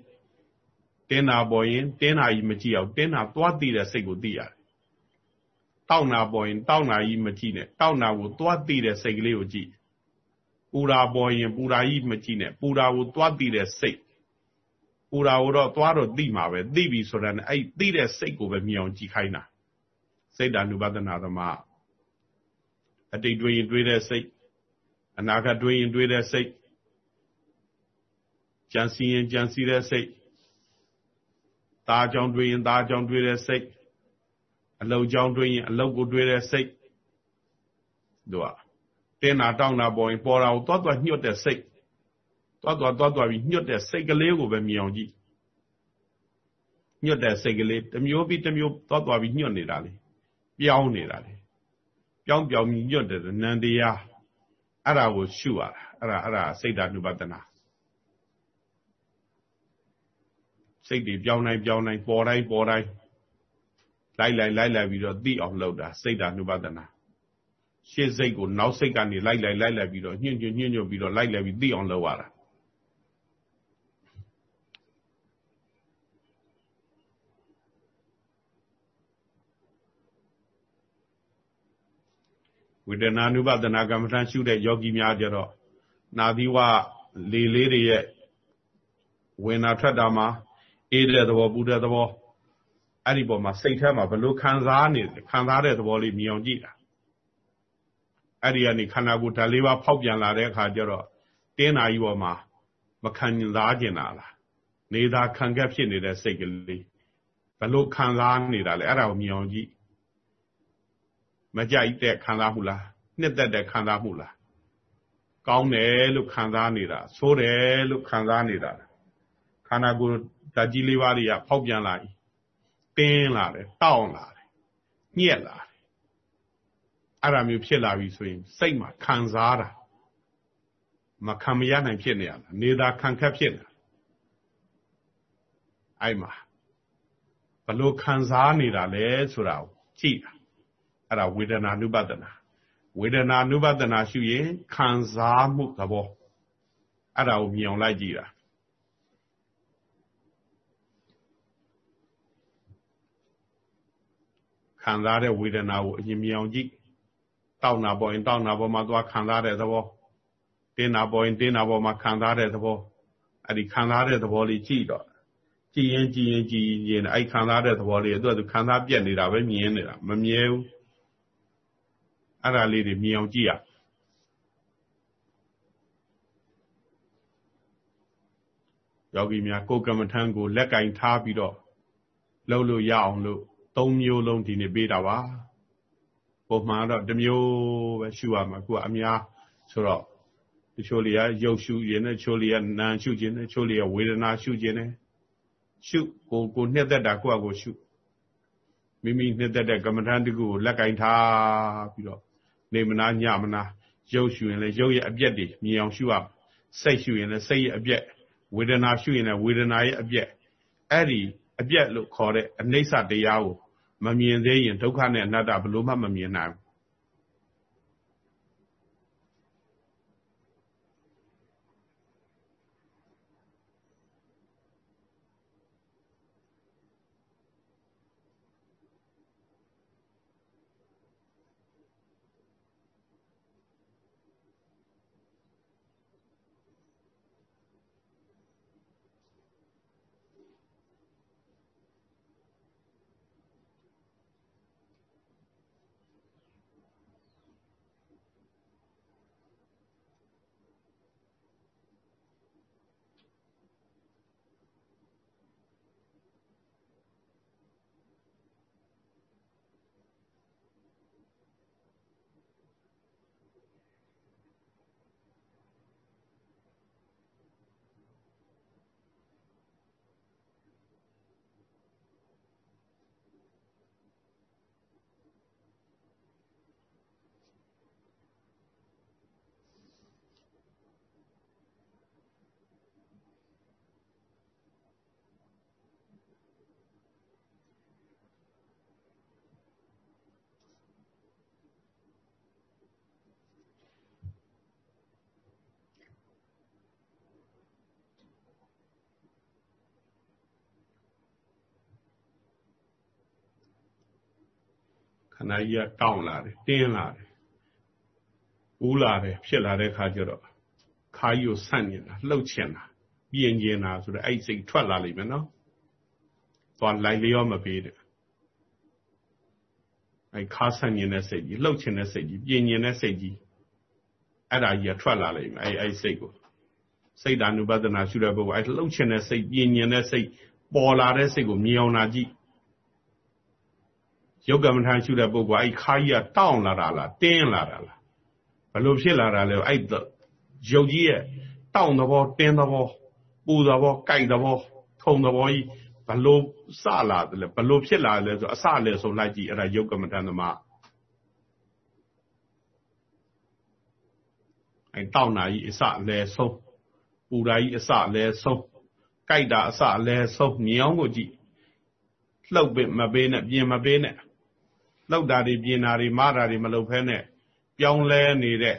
တင်းနာပေါ်ရင်တင်းနာကြီးမကြည့်အောင်တင်းနာသွားသိတဲ့စိတ်ကိုသိရတယ်တောက်နာပေါ်ရင်တောက်နာကြီးမကြည့်နဲ့တောက်နာကိုသွားသိတဲ့စိတ်ကလေးကိုကြည့်ပူရာပေါ်ရင်ပူရာကြီးမကြည့်နဲ့ပူရာကိုသွားသိတဲ့စိတ် ကိုယ်တာကိုတော့သွားတော့သိမှာပဲသိပြီဆိုတာနဲ့အဲ့သိတဲ့စိတ်ကိုပဲမြင်အောင်ကြည်ခိုင်းတာစိတ်ဓာနုပဒနာသမအတိတ်တွေးရင်တွေးတဲ့စိတ်အနာဂတ်တွေးရင်တွေးတဲ့စိတ်ကြံစီရင်ကြံစီတဲ့စိတ်ဒါအကြောင်းတွေးရင်ဒါအကြောင်းတွေးတဲ့စိတ်အလောက်ကြောင်းတွေးရင်အလောက်ကိုတွေးတဲ့စိတ်တို့ကတင်းတာတောင်းတာပေါ်ရင်ပေါ်တာကိုသွားသွားညှို့တဲ့စိတ် သွားသွားသွားသွားပြီးညှွတ်တဲ့စိတ်ကလေးကိုပဲမြင်အောင်ကြည့်ညှွတ်တဲ့စိတ်ကလေးတစ်မျိုးပြီးတစ်မျိုးသွားသွားပြီးညှွတ်နေတာလေပြောင်းနေတာလေပြောင်းပြောင်းပြီးညှွတ်တဲ့နန္တရားအဲ့ဒါကိုရှုရတာအဲ့ဒါအဲ့ဒါစိတ်ဓာတ်နုပဒနာစိတ်တွေပြောင်းတိုင်းပြောင်းတိုင်းပေါ်တိုင်းပေါ်တိုင်းလိုက်လိုက်လိုက်လိုက်ပြီးတော့သိအောင်လုပ်တာစိတ်ဓာတ်နုပဒနာရှေ့စိတ်ကိုနောက်စိတ်ကနေလိုက်လိုက်လိုက်လိုက်ပြီးတော့ညှွန့်ညွန့်ညှွန့်ညွန့်ပြီးတော့လိုက်လိုက်ပြီးသိအောင်လုပ်ရတာ ဝေဒနာနုပဒနာကမ္မထရှုတဲ့ယောဂီများကြတော့နာသီဝလေလေးတွေရဲ့ဝင်နာထွက်တာမှာအေးတဲ့သဘောပူတဲ့သဘောအဲ့ဒီပေါ်မှာစိတ်ထဲမှာဘလို့ခံစားနေခံစားတဲ့သဘောလေးမြင်အောင်ကြည့်တာအဲ့ဒီကနေခန္ဓာကိုယ်ဓာတ်လေးပါဖောက်ပြန်လာတဲ့အခါကျတော့တင်းနာကြီးပေါ်မှာမခံစားကျင်တာလားနေသာခံကက်ဖြစ်နေတဲ့စိတ်ကလေးဘလို့ခံစားနေတာလဲအဲ့ဒါကိုမြင်အောင်ကြည့် မကြိုက်တဲ့ခံစားမှုလားနှစ်သက်တဲ့ခံစားမှုလားကောင်းတယ်လို့ခံစားနေတာဆိုးတယ်လို့ခံစားနေတာခန္ဓာကိုယ်ဓာတ်ကြီးလေးပါးတွေကဖောက်ပြန်လာပြီတင်းလာတယ်တောင့်လာတယ်ညက်လာတယ်အဲ့ဒါမျိုးဖြစ်လာပြီဆိုရင် စိတ်မှာခံစားတာမခံမရနိုင်ဖြစ်နေရတာနေသာခံခက်ဖြစ်နေတာအဲ့မှာဘလို့ခံစားနေတာလဲဆိုတာကိုကြည့်တာ အဲ့ဒါဝေဒနာနုပဒနာဝေဒနာနုပဒနာရှုရင်ခံစားမှုသဘောအဲ့ဒါကိုမြင်အောင်လိုက်ကြည့်တာခံစားတဲ့ဝေဒနာကိုအရင်မြင်အောင်ကြည့်တောက်နာပေါ်ရင်တောက်နာပေါ်မှာသွားခံစားတဲ့သဘောတင်းနာပေါ်ရင်တင်းနာပေါ်မှာခံစားတဲ့သဘောအဲ့ဒီခံစားတဲ့သဘောလေးကြည့်တော့ကြည်ရင်ကြည်ရင်ကြည်ရင်အဲ့ခံစားတဲ့သဘောလေးသူကသူခံစားပြက်နေတာပဲမြင်နေတာမမြဲဘူး အဲ့ဒါလေးတွေမြင်အောင်ကြည့်ရယောဂီများကိုယ်ကမ္မထံကိုလက်ကင်ထားပြီးတော့လှုပ်လို့ရအောင်လို့သုံးမျိုးလုံးဒီနေ့ပေးတာပါပုံမှန်တော့တစ်မျိုးပဲရှုရမှာခုကအများဆိုတော့တချို့တွေကရုပ်ရှုခြင်းနဲ့တချို့တွေကနာမ်ရှုခြင်းနဲ့တချို့တွေကဝေဒနာရှုခြင်းနဲ့ရှုကိုကိုနှစ်သက်တာကိုယ့်အကိုရှုမိမိနှစ်သက်တဲ့ကမ္မဋ္ဌာန်းတကူကိုလက်ကင်ထားပြီးတော့ နေမနာညမနာရုပ်ရှုရင်လည်းရုပ်ရဲ့အပြက်တွေမြင်အောင်ရှုရစိတ်ရှုရင်လည်းစိတ်ရဲ့အပြက်ဝေဒနာရှုရင်လည်းဝေဒနာရဲ့အပြက်အဲ့ဒီအပြက်လို့ခေါ်တဲ့အနိစ္စတရားကိုမမြင်သေးရင်ဒုက္ခနဲ့အနတ္တဘယ်လို့မှမမြင်နိုင်ဘူး ခန္ဓာကြီးကတောင့်လာတယ်တင်းလာတယ်ဦးလာတယ်ဖြစ်လာတဲ့ခါကျတော့ခါကြီးကိုဆန့်နေတာလှုပ်ချင်တာပြင်ကျင်တာဆိုတော့အဲ့စိတ်ထွက်လာလိမ့်မယ်နော်သွားလိုက်လျောမပေးတဲ့အဲ့ခါဆန့်ကျင်တဲ့စိတ်ကြီးလှုပ်ချင်တဲ့စိတ်ကြီးပြင်ကျင်တဲ့စိတ်ကြီးအဲ့ဒါကြီးကထွက်လာလိမ့်မယ်အဲ့အဲ့စိတ်ကိုစိတ်ဓာနုပဒနာရှုတဲ့ပုဂ္ဂိုလ်အဲ့လှုပ်ချင်တဲ့စိတ်ပြင်ကျင်တဲ့စိတ်ပေါ်လာတဲ့စိတ်ကိုမြင်အောင်လာကြည့် ယုတ်ကမ္မထာရှုတဲ့ပုဂ္ဂိုလ်အဲ့ခါကြီးကတောင့်လာတာလားတင်းလာတာလားဘလို့ဖြစ်လာတာလဲအဲ့ယုတ်ကြီးရဲ့တောင့်သဘောတင်းသဘောပူသဘောကြိုက်သဘောထုံသဘောကြီးဘလို့စလာတယ်လဲဘလို့ဖြစ်လာလဲဆိုအစလဲဆိုလိုက်ကြည့်အဲ့ဒါယုတ်ကမ္မထာသမားအဲ့တောင့်နာကြီးအစလဲဆုံးပူဓာကြီးအစလဲဆုံးကြိုက်တာအစလဲဆုံးမြောင်းကိုကြည့်လှုပ်ပင်မပေးနဲ့ပြင်မပေးနဲ့ လှုပ်တာတွေပြင်တာတွေမားတာတွေမလုပ်ဖဲနဲ့ပြောင်းလဲနေတဲ့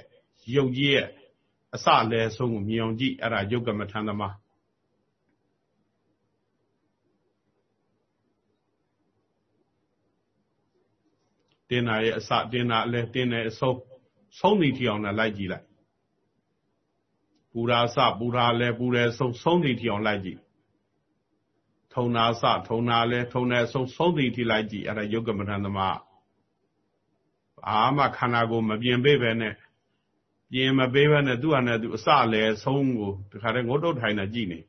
ရုပ်ကြီးရဲ့အစလဲဆုံးကိုမြင်အောင်ကြည့်အဲ့ဒါယုတ်ကမထန်သမားတင်းနာရဲ့အစတင်းနာအလဲတင်းနေအဆုံးဆုံးနေထီအောင်လည်းလိုက်ကြည့်လိုက်ပူရာစပူရာလဲပူရဲဆုံးဆုံးနေထီအောင်လိုက်ကြည့်ထုံနာစထုံနာလဲထုံနေဆုံးဆုံးနေထီလိုက်ကြည့်အဲ့ဒါယုတ်ကမထန်သမား အာမခန္ဓာကိုမပြင်ပေးပဲနဲ့ပြင်မပေးပဲနဲ့သူ့ဟာနဲ့သူအစလဲဆုံးကိုတခါတည်းငုတ်တုတ်ထိုင်နေကြည့်နေ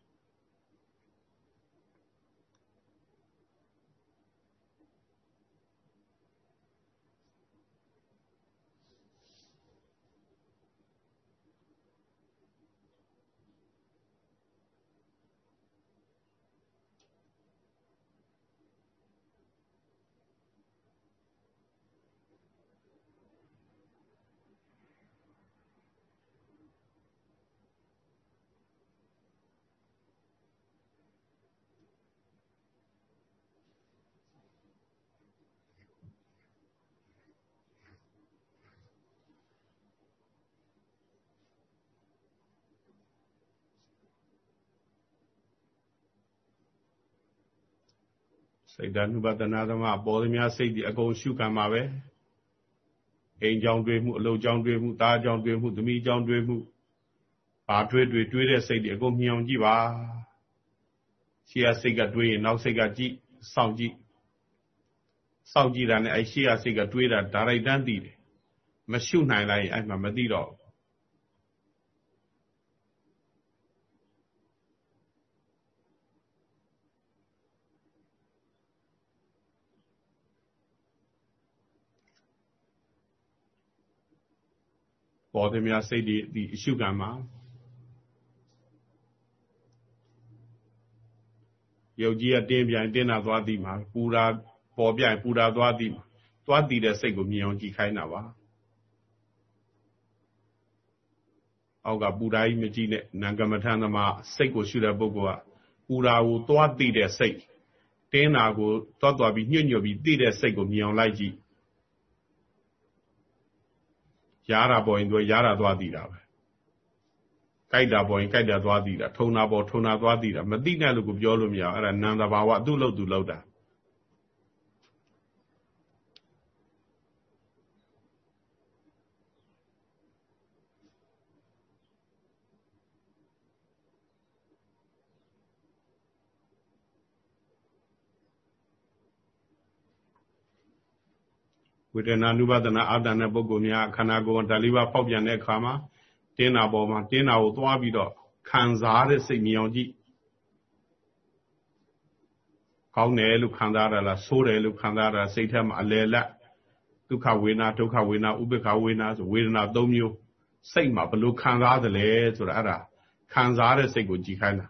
စိတ်ဓာတ်နုပဒနာသမပေါ်သမျှစိတ်ဒီအကုန်ရှုခံပါပဲအိမ်ကြောင်တွေးမှုအလုပ်ကြောင်တွေးမှုသားကြောင်တွေးမှုသမီးကြောင်တွေးမှုဘာတွေးတွေးတွေးတဲ့စိတ်ဒီအကုန်မြင်အောင်ကြည့်ပါရှေ့ကစိတ်ကတွေးရင်နောက်စိတ်ကကြည့်စောင့်ကြည့်စောင့်ကြည့်တာနဲ့အဲရှေ့ကစိတ်ကတွေးတာဒါရိုက်တန်းသိတယ်မရှုနိုင်လိုက်ရင်အဲ့မှာမသိတော့ပ ပေါ်သည်များစိတ်တွေဒီအရှုခံမှာယုတ်ကြီးကတင်းပြိုင်တင်းတာသွားသည်မှာပူရာပေါ်ပြိုင်ပူရာသွားသည်မှာသွားတည်တဲ့စိတ်ကိုမြင်အောင်ကြည့်ခိုင်းတာပါအောက်ကပူရာကြီးမကြည့်နဲ့နံကမ္မထန်သမားစိတ်ကိုရှုတဲ့ပုဂ္ဂိုလ်ကပူရာကိုသွားတည်တဲ့စိတ်တင်းတာကိုသွားသွားပြီးညှွတ်ညွတ်ပြီးတည်တဲ့စိတ်ကိုမြင်အောင်လိုက်ကြည့် ရားတာပေါ်ရင်သူရားတာသွားတည်တာပဲကြိုက်တာပေါ်ရင်ကြိုက်တာသွားတည်တာထုံတာပေါ်ထုံတာသွားတည်တာမသိတဲ့လူကိုပြောလို့မရအဲ့ဒါနန္တဘာဝသူ့လို့သူလောက်တာ ဝေဒနာနုပဒနာအာတန်တဲ့ပုဂ္ဂိုလ်များခန္ဓာကိုယ်ဓာတ်လေးပါဖောက်ပြန်တဲ့အခါမှာတင်းတာပေါ်မှာတင်းတာကိုသွားပြီးတော့ခံစားတဲ့စိတ်မြင်အောင်ကြည့်ကောင်းတယ်လို့ခံစားရလားဆိုးတယ်လို့ခံစားရတာစိတ်ထဲမှာအလယ်လက်ဒုက္ခဝေဒနာဒုက္ခဝေဒနာဥပေက္ခဝေဒနာဆိုဝေဒနာ၃မျိုးစိတ်မှာဘယ်လိုခံစားသလဲဆိုတာအဲ့ဒါခံစားတဲ့စိတ်ကိုကြည်ခိုင်းတာ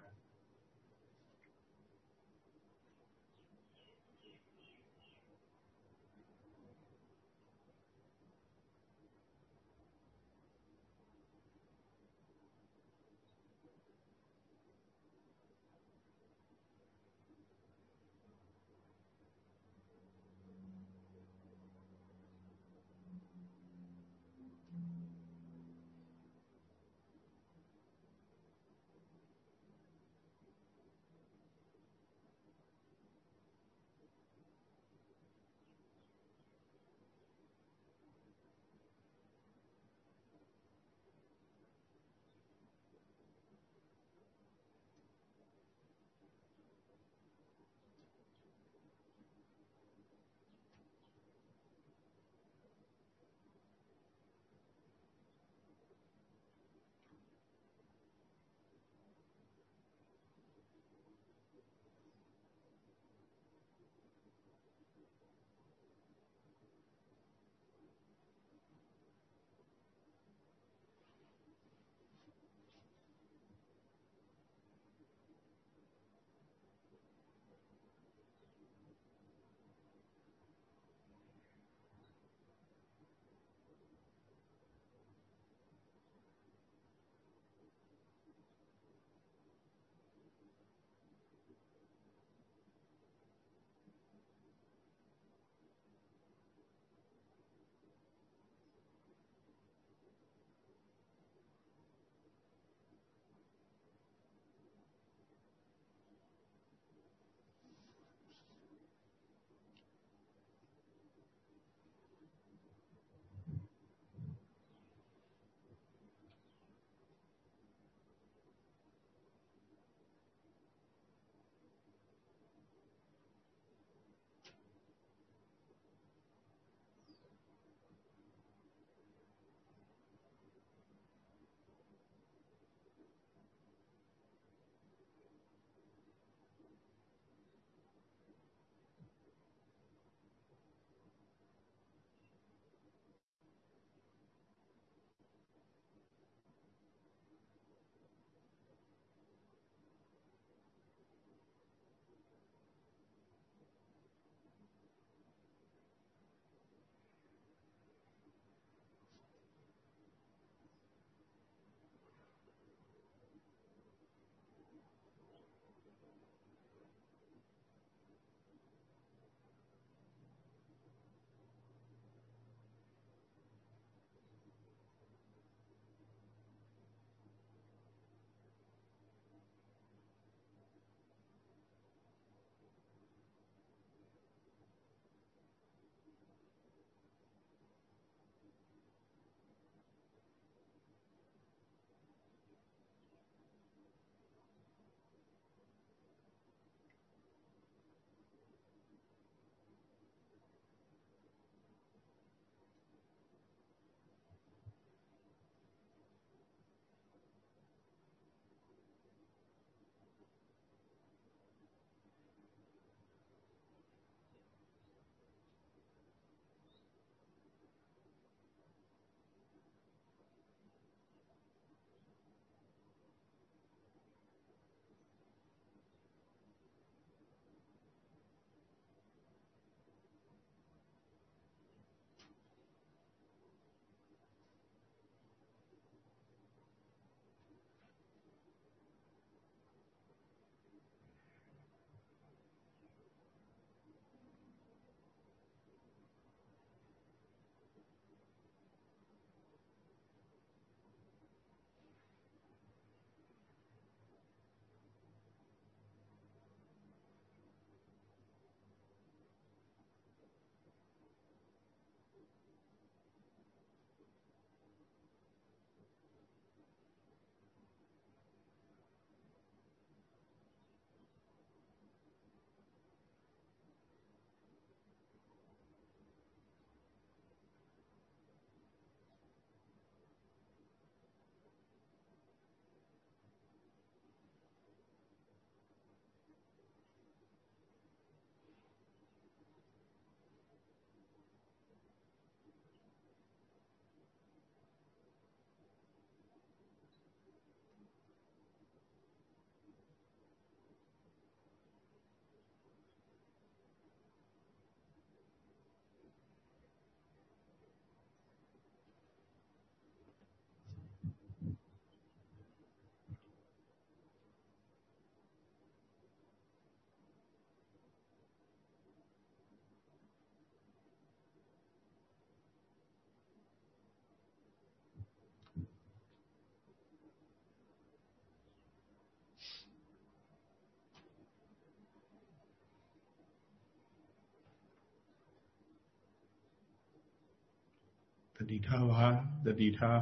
တတိထားပါတတိထား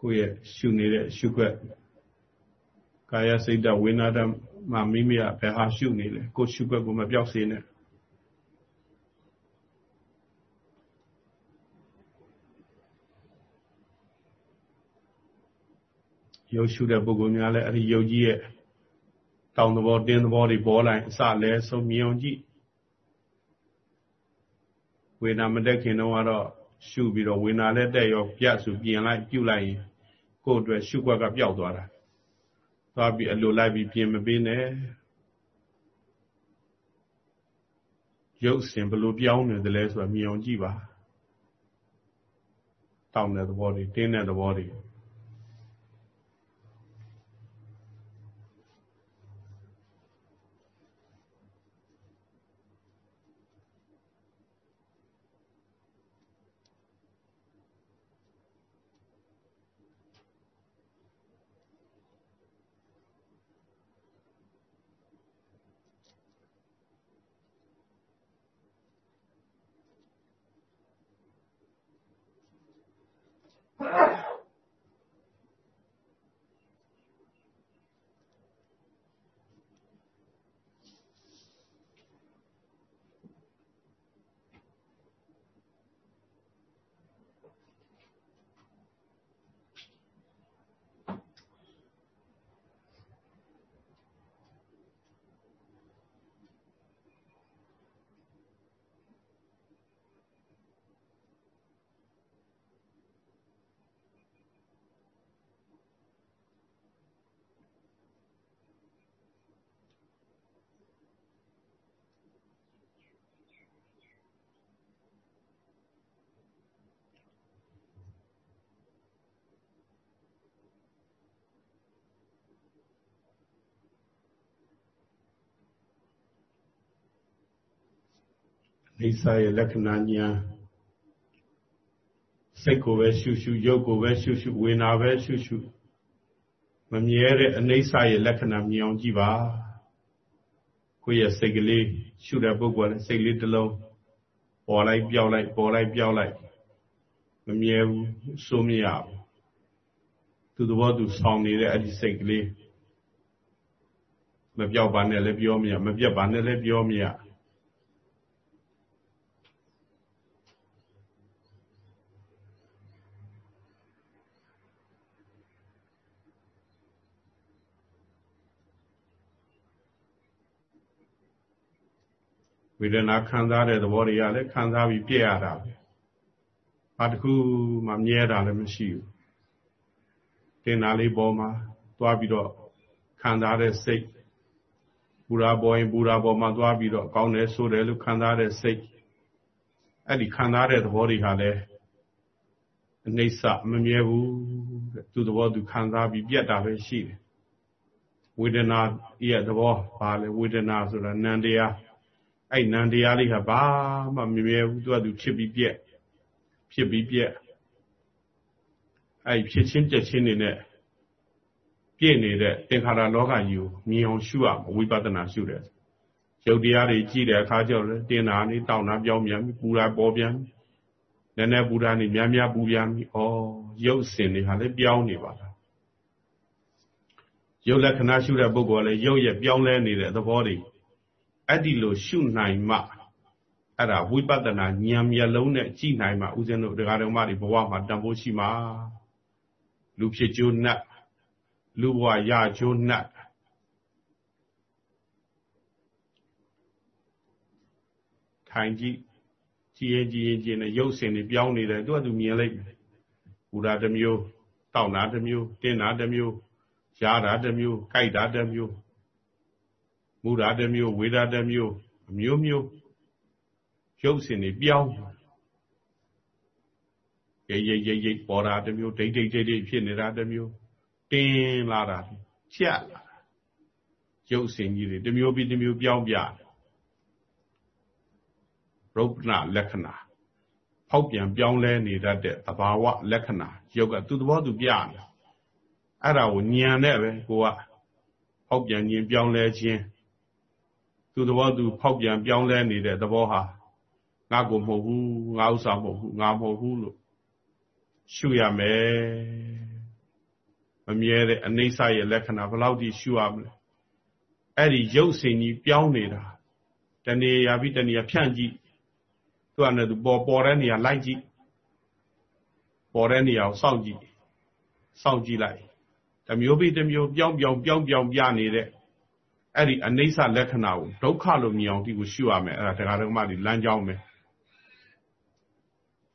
ကိုယ့်ရဲ့ရှုနေတဲ့ရှုခွက်ကာယစိတ်တဝိနာတမှာမိမိကဘယ်ဟာရှုနေလဲကိုယ်ရှုခွက်ကိုမပြောက်စေနဲ့ရုပ်ရှုတဲ့ပုဂ္ဂိုလ်များလည်းအဲ့ဒီယုတ်ကြီးရဲ့တောင်သဘောတင်းသဘောတွေပေါ်လာရင်အစလဲဆုံးမြင်အောင်ကြည့်ဝေဒနာမတက်ခင်တော့ကတော့ ရှုပြီးတော့ဝေဒနာလည်းတက်ရောပြတ်ဆိုပြင်လိုက်ပြုတ်လိုက်ရင်ကိုယ့်အတွက်ရှုွက်ကပျောက်သွားတာသွားပြီးအလိုလိုက်ပြီးပြင်မပေးနဲ့ရုပ်စင်ဘလို့ပြောင်းနေတယ်လဲဆိုတာမြင်အောင်ကြည့်ပါတောင်းတဲ့သဘောတွေတင်းတဲ့သဘောတွေ အိဆာရဲ့လက္ခဏာညာစိတ်ကိုပဲရှုရှုရုပ်ကိုပဲရှုရှုဝေနာပဲရှုရှုမမြဲတဲ့အနိစ္စရဲ့လက္ခဏာမြင်အောင်ကြည့်ပါကိုယ့်ရဲ့စိတ်ကလေးရှုတဲ့ပုဂ္ဂိုလ်လည်းစိတ်လေးတစ်လုံးပေါ်လိုက်ပြောက်လိုက်ပေါ်လိုက်ပြောက်လိုက်မမြဲဘူးစိုးမရဘူးသူသဘောသူဆောင်နေတဲ့အဲ့ဒီစိတ်ကလေးမပြောက်ပါနဲ့လည်းပြောမရမပြတ်ပါနဲ့လည်းပြောမရ ဒနာခံစားတဲ့သဘောတွေကလည်းခံစားပြီးပြည့်ရတာပဲ။ဘာတစ်ခုမှမြဲတာလည်းမရှိဘူး။တင်တာလေးပေါ်မှာသွားပြီးတော့ခံစားတဲ့စိတ်ပူရာပေါ်ရင်ပူရာပေါ်မှာသွားပြီးတော့ကောင်းတယ်ဆိုတယ်လို့ခံစားတဲ့စိတ်အဲ့ဒီခံစားတဲ့သဘောတွေဟာလည်းအနိစ္စမမြဲဘူးတဲ့သူသဘောသူခံစားပြီးပြတ်တာပဲရှိတယ်။ဝေဒနာရဲ့သဘောဘာလဲဝေဒနာဆိုတာနံတရား အဲ့နံတရားလေးဟာဘာမှမမြဲဘူးသူကသူဖြစ်ပြီးပြက်ဖြစ်ပြီးပြက်အဲ့ဖြစ်ချင်းပြက်ချင်းနေနဲ့ပြည့်နေတဲ့သင်္ခါရလောကကြီးကိုမြင်အောင်ရှုရဝိပဿနာရှုတယ်ရုပ်တရားတွေကြည့်တဲ့အခါကျတော့တင်တာနေတောင်းတာပြောင်းပြန်ပူတာပေါ်ပြန်နည်းနည်းပူတာနေများများပူပြန်ပြီဩရုပ်စင်တွေဟာလည်းပြောင်းနေပါလားရုပ်လက္ခဏာရှုတဲ့ပုဂ္ဂိုလ်ကလည်းရုပ်ရဲ့ပြောင်းလဲနေတဲ့သဘောတွေ အဲ့ဒီလိုရှုနိုင်မှအဲ့ဒါဝိပဿနာဉာဏ်မျက်လုံးနဲ့ကြည့်နိုင်မှဦးဇင်းတို့တရားတော်မတွေဘဝမှာတန်ဖိုးရှိမှာလူဖြစ်ကျိုးနတ်လူဘဝရကျိုးနတ်ထိုင်ကြည့်ကြည်ရင်ကြည်ရင်ကြည်နေရုပ်စင်တွေပြောင်းနေတယ်သူကသူမြင်လိုက်မယ်ဘူရာတစ်မျိုးတောက်နာတစ်မျိုးတင်းနာတစ်မျိုးရားတာတစ်မျိုးကြိုက်တာတစ်မျိုး မူဓာတစ်မျိုးဝေဓာတစ်မျိုးအမျိုးမျိုးရုပ်စင်တွေပြောင်းရိပ်ရိပ်ရိပ်ရိပ်ပေါ်တာတစ်မျိုးဒိတ်ဒိတ်ဒိတ်ဒိတ်ဖြစ်နေတာတစ်မျိုးတင်းလာတာချက်လာတာရုပ်စင်ကြီးတွေတစ်မျိုးပြီးတစ်မျိုးပြောင်းပြရုပ်နာလက္ခဏာဖောက်ပြန်ပြောင်းလဲနေတတ်တဲ့သဘာဝလက္ခဏာရုပ်ကသူ့သဘောသူပြနေတာအဲ့ဒါကိုညံနဲ့ပဲကိုကဖောက်ပြန်ခြင်းပြောင်းလဲခြင်း သူသဘောသူဖောက်ပြန်ပြောင်းလဲနေတဲ့သဘောဟာငါကိုမဟုတ်ဘူးငါဥစ္စာမဟုတ်ဘူးငါမဟုတ်ဘူးလို့ရှုရမယ်မမြဲတဲ့အနိစ္စရဲ့လက္ခဏာဘယ်လောက်ထိရှုရမလဲအဲ့ဒီရုပ်စင်ကြီးပြောင်းနေတာတဏှေရာပြီးတဏှေဖြန့်ကြည့်သူကလည်းသူပေါ်ပေါ်တဲ့နေရာလိုက်ကြည့်ပေါ်တဲ့နေရာကိုစောင့်ကြည့်စောင့်ကြည့်လိုက်တမျိုးပြီးတမျိုးပြောင်းပြောင်းပြောင်းပြောင်းပြနေတဲ့ အဲ့ဒီအနိစ္စလက္ခဏာကိုဒုက္ခလို့မြင်အောင်ဒီကိုရှုရမယ်အဲ့ဒါတရားဓမ္မတွေလမ်းကြောင်းပဲ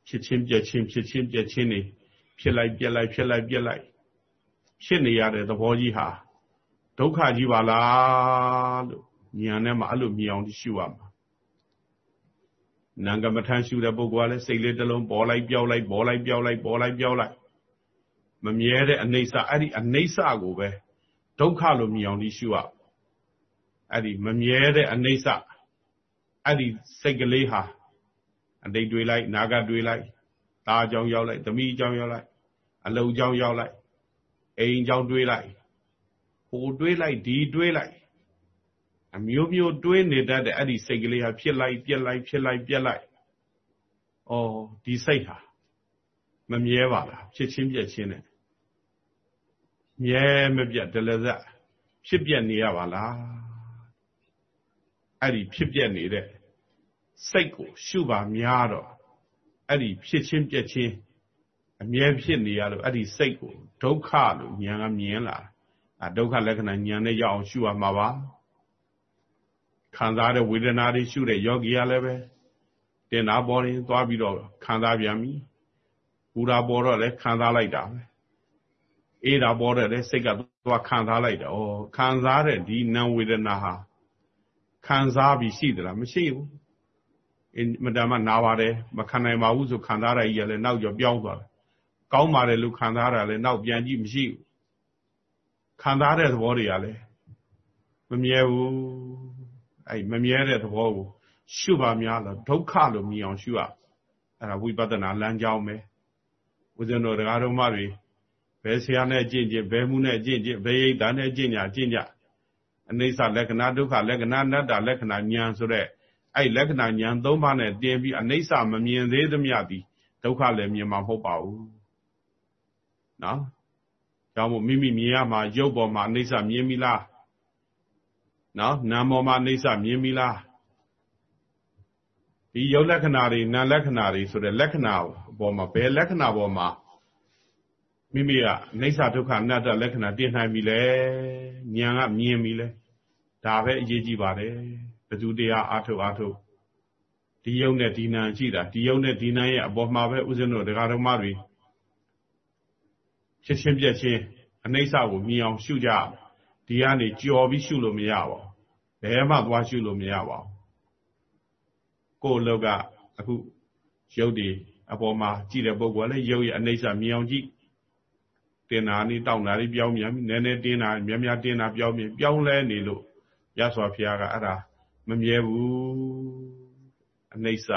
ဖြစ်ချင်းပြက်ချင်းဖြစ်ချင်းပြက်ချင်းနေဖြစ်လိုက်ပြက်လိုက်ဖြစ်လိုက်ပြက်လိုက်ဖြစ်နေရတဲ့သဘောကြီးဟာဒုက္ခကြီးပါလားလို့ဉာဏ်နဲ့မှအဲ့လိုမြင်အောင်ရှုရမှာနံကမထမ်းရှုတဲ့ပုဂ္ဂိုလ်ကလည်းစိတ်လေးတစ်လုံးပေါ်လိုက်ပြောက်လိုက်ပေါ်လိုက်ပြောက်လိုက်ပေါ်လိုက်ပြောက်လိုက်မမြဲတဲ့အနေဆအဲ့ဒီအနေဆကိုပဲဒုက္ခလို့မြင်အောင်ရှုရ အဲ့ဒီမမြဲတဲ့အနေဆအဲ့ဒီစိတ်ကလေးဟာအတိတ်တွေးလိုက်နာဂတ်တွေးလိုက်ตาအကြောင်းရောက်လိုက်သမီးအကြောင်းရောက်လိုက်အလုံးအကြောင်းရောက်လိုက်အိမ်အကြောင်းတွေးလိုက်ဟိုတွေးလိုက်ဒီတွေးလိုက်အမျိုးမျိုးတွေးနေတတ်တဲ့အဲ့ဒီစိတ်ကလေးဟာဖြစ်လိုက်ပြက်လိုက်ဖြစ်လိုက်ပြက်လိုက်ဩဒီစိတ်ဟာမမြဲပါလားဖြစ်ချင်းပြက်ချင်းနဲ့မြဲမပြတ်တလဇက်ဖြစ်ပြက်နေရပါလား အဲ့ဒီဖြစ်ပြက်နေတဲ့စိတ်ကိုရှုပါများတော့အဲ့ဒီဖြစ်ချင်းပြက်ချင်းအမြဲဖြစ်နေရလို့အဲ့ဒီစိတ်ကိုဒုက္ခလို့ဉာဏ်ကမြင်လာအဲဒုက္ခလက္ခဏာဉာဏ်နဲ့ရအောင်ရှုရမှာပါခံစားတဲ့ဝေဒနာတွေရှုတဲ့ယောဂီကလည်းပဲတင်တာပေါ်ရင်သွားပြီးတော့ခံစားပြန်ပြီပူတာပေါ်တော့လည်းခံစားလိုက်တာပဲအေးတာပေါ်တော့လည်းစိတ်ကသွားခံစားလိုက်တယ်ဩခံစားတဲ့ဒီနာဝေဒနာဟာ ခံစားပြီးရှိသလားမရှိဘူးအင်မတန်မှနာပါတယ်မခံနိုင်ပါဘူးဆိုခံစားရကြီးရလည်းနောက်ကျော်ပြောင်းသွားတယ်ကောင်းပါတယ်လို့ခံစားရလည်းနောက်ပြန်ကြည့်မရှိဘူးခံစားတဲ့သဘောတွေကလည်းမမြဲဘူးအဲ့မမြဲတဲ့သဘောကိုရှုပါများလို့ဒုက္ခလို့မြင်အောင်ရှုရအဲ့ဒါဝိပဿနာလမ်းကြောင်းပဲဦးဇင်းတို့တရားတော်မတွေဘယ်ဆရာနဲ့ကြင့်ကြင့်ဘယ်မှုနဲ့ကြင့်ကြင့်ဘယ်ရိတ်တာနဲ့ကြင့်ညာကြင့်ကြ အနိစ္စလက္ခဏာဒုက္ခလက္ခဏာအနတ္တလက္ခဏာဉာဏ်ဆိုတဲ့အဲ့လက္ခဏာဉာဏ်၃ပါးနဲ့တင်ပြီးအနိစ္စမမြင်သေးသမျှသည်ဒုက္ခလည်းမြင်မှာမဟုတ်ပါဘူးနော်ကြောင့်မို့မိမိမြင်ရမှာရုပ်ပေါ်မှာအနိစ္စမြင်ပြီလားနော်နာမ်ပေါ်မှာအိဋ္ဌမြင်ပြီလားဒီယုတ်လက္ခဏာတွေနာမ်လက္ခဏာတွေဆိုတဲ့လက္ခဏာပေါ်မှာဘယ်လက္ခဏာပေါ်မှာမိမိကအိဋ္ဌဒုက္ခအနတ္တလက္ခဏာတင်နိုင်ပြီလဲဉာဏ်ကမြင်ပြီလဲ ဒါပဲအရေးကြီးပါတယ်ဘသူတရားအာထုတ်အာထုတ်ဒီယုံနဲ့ဒီနာရှိတာဒီယုံနဲ့ဒီနာရဲ့အပေါ်မှာပဲဥစဉ်တို့ဒကာတော်မတွေဖြစ်ချင်းပြက်ချင်းအနိစ္စကိုမြင်အောင်ရှုကြဒီကနေကြော်ပြီးရှုလို့မရပါဘူးဘယ်မှသွားရှုလို့မရပါဘူးကိုယ်လောက်ကအခုရုပ်ဒီအပေါ်မှာကြည့်တဲ့ပုဂ္ဂိုလ်လည်းရုပ်ရဲ့အနိစ္စမြင်အောင်ကြည့်တင်တာนี่တောက်တာนี่ပြောင်းမြန်နည်းနည်းတင်းတာများများတင်းတာပြောင်းမြန်ပြောင်းလဲနေလို့ ရသော်ဖျားကအဲ့ဒါမမြဲဘူးအနိစ္စ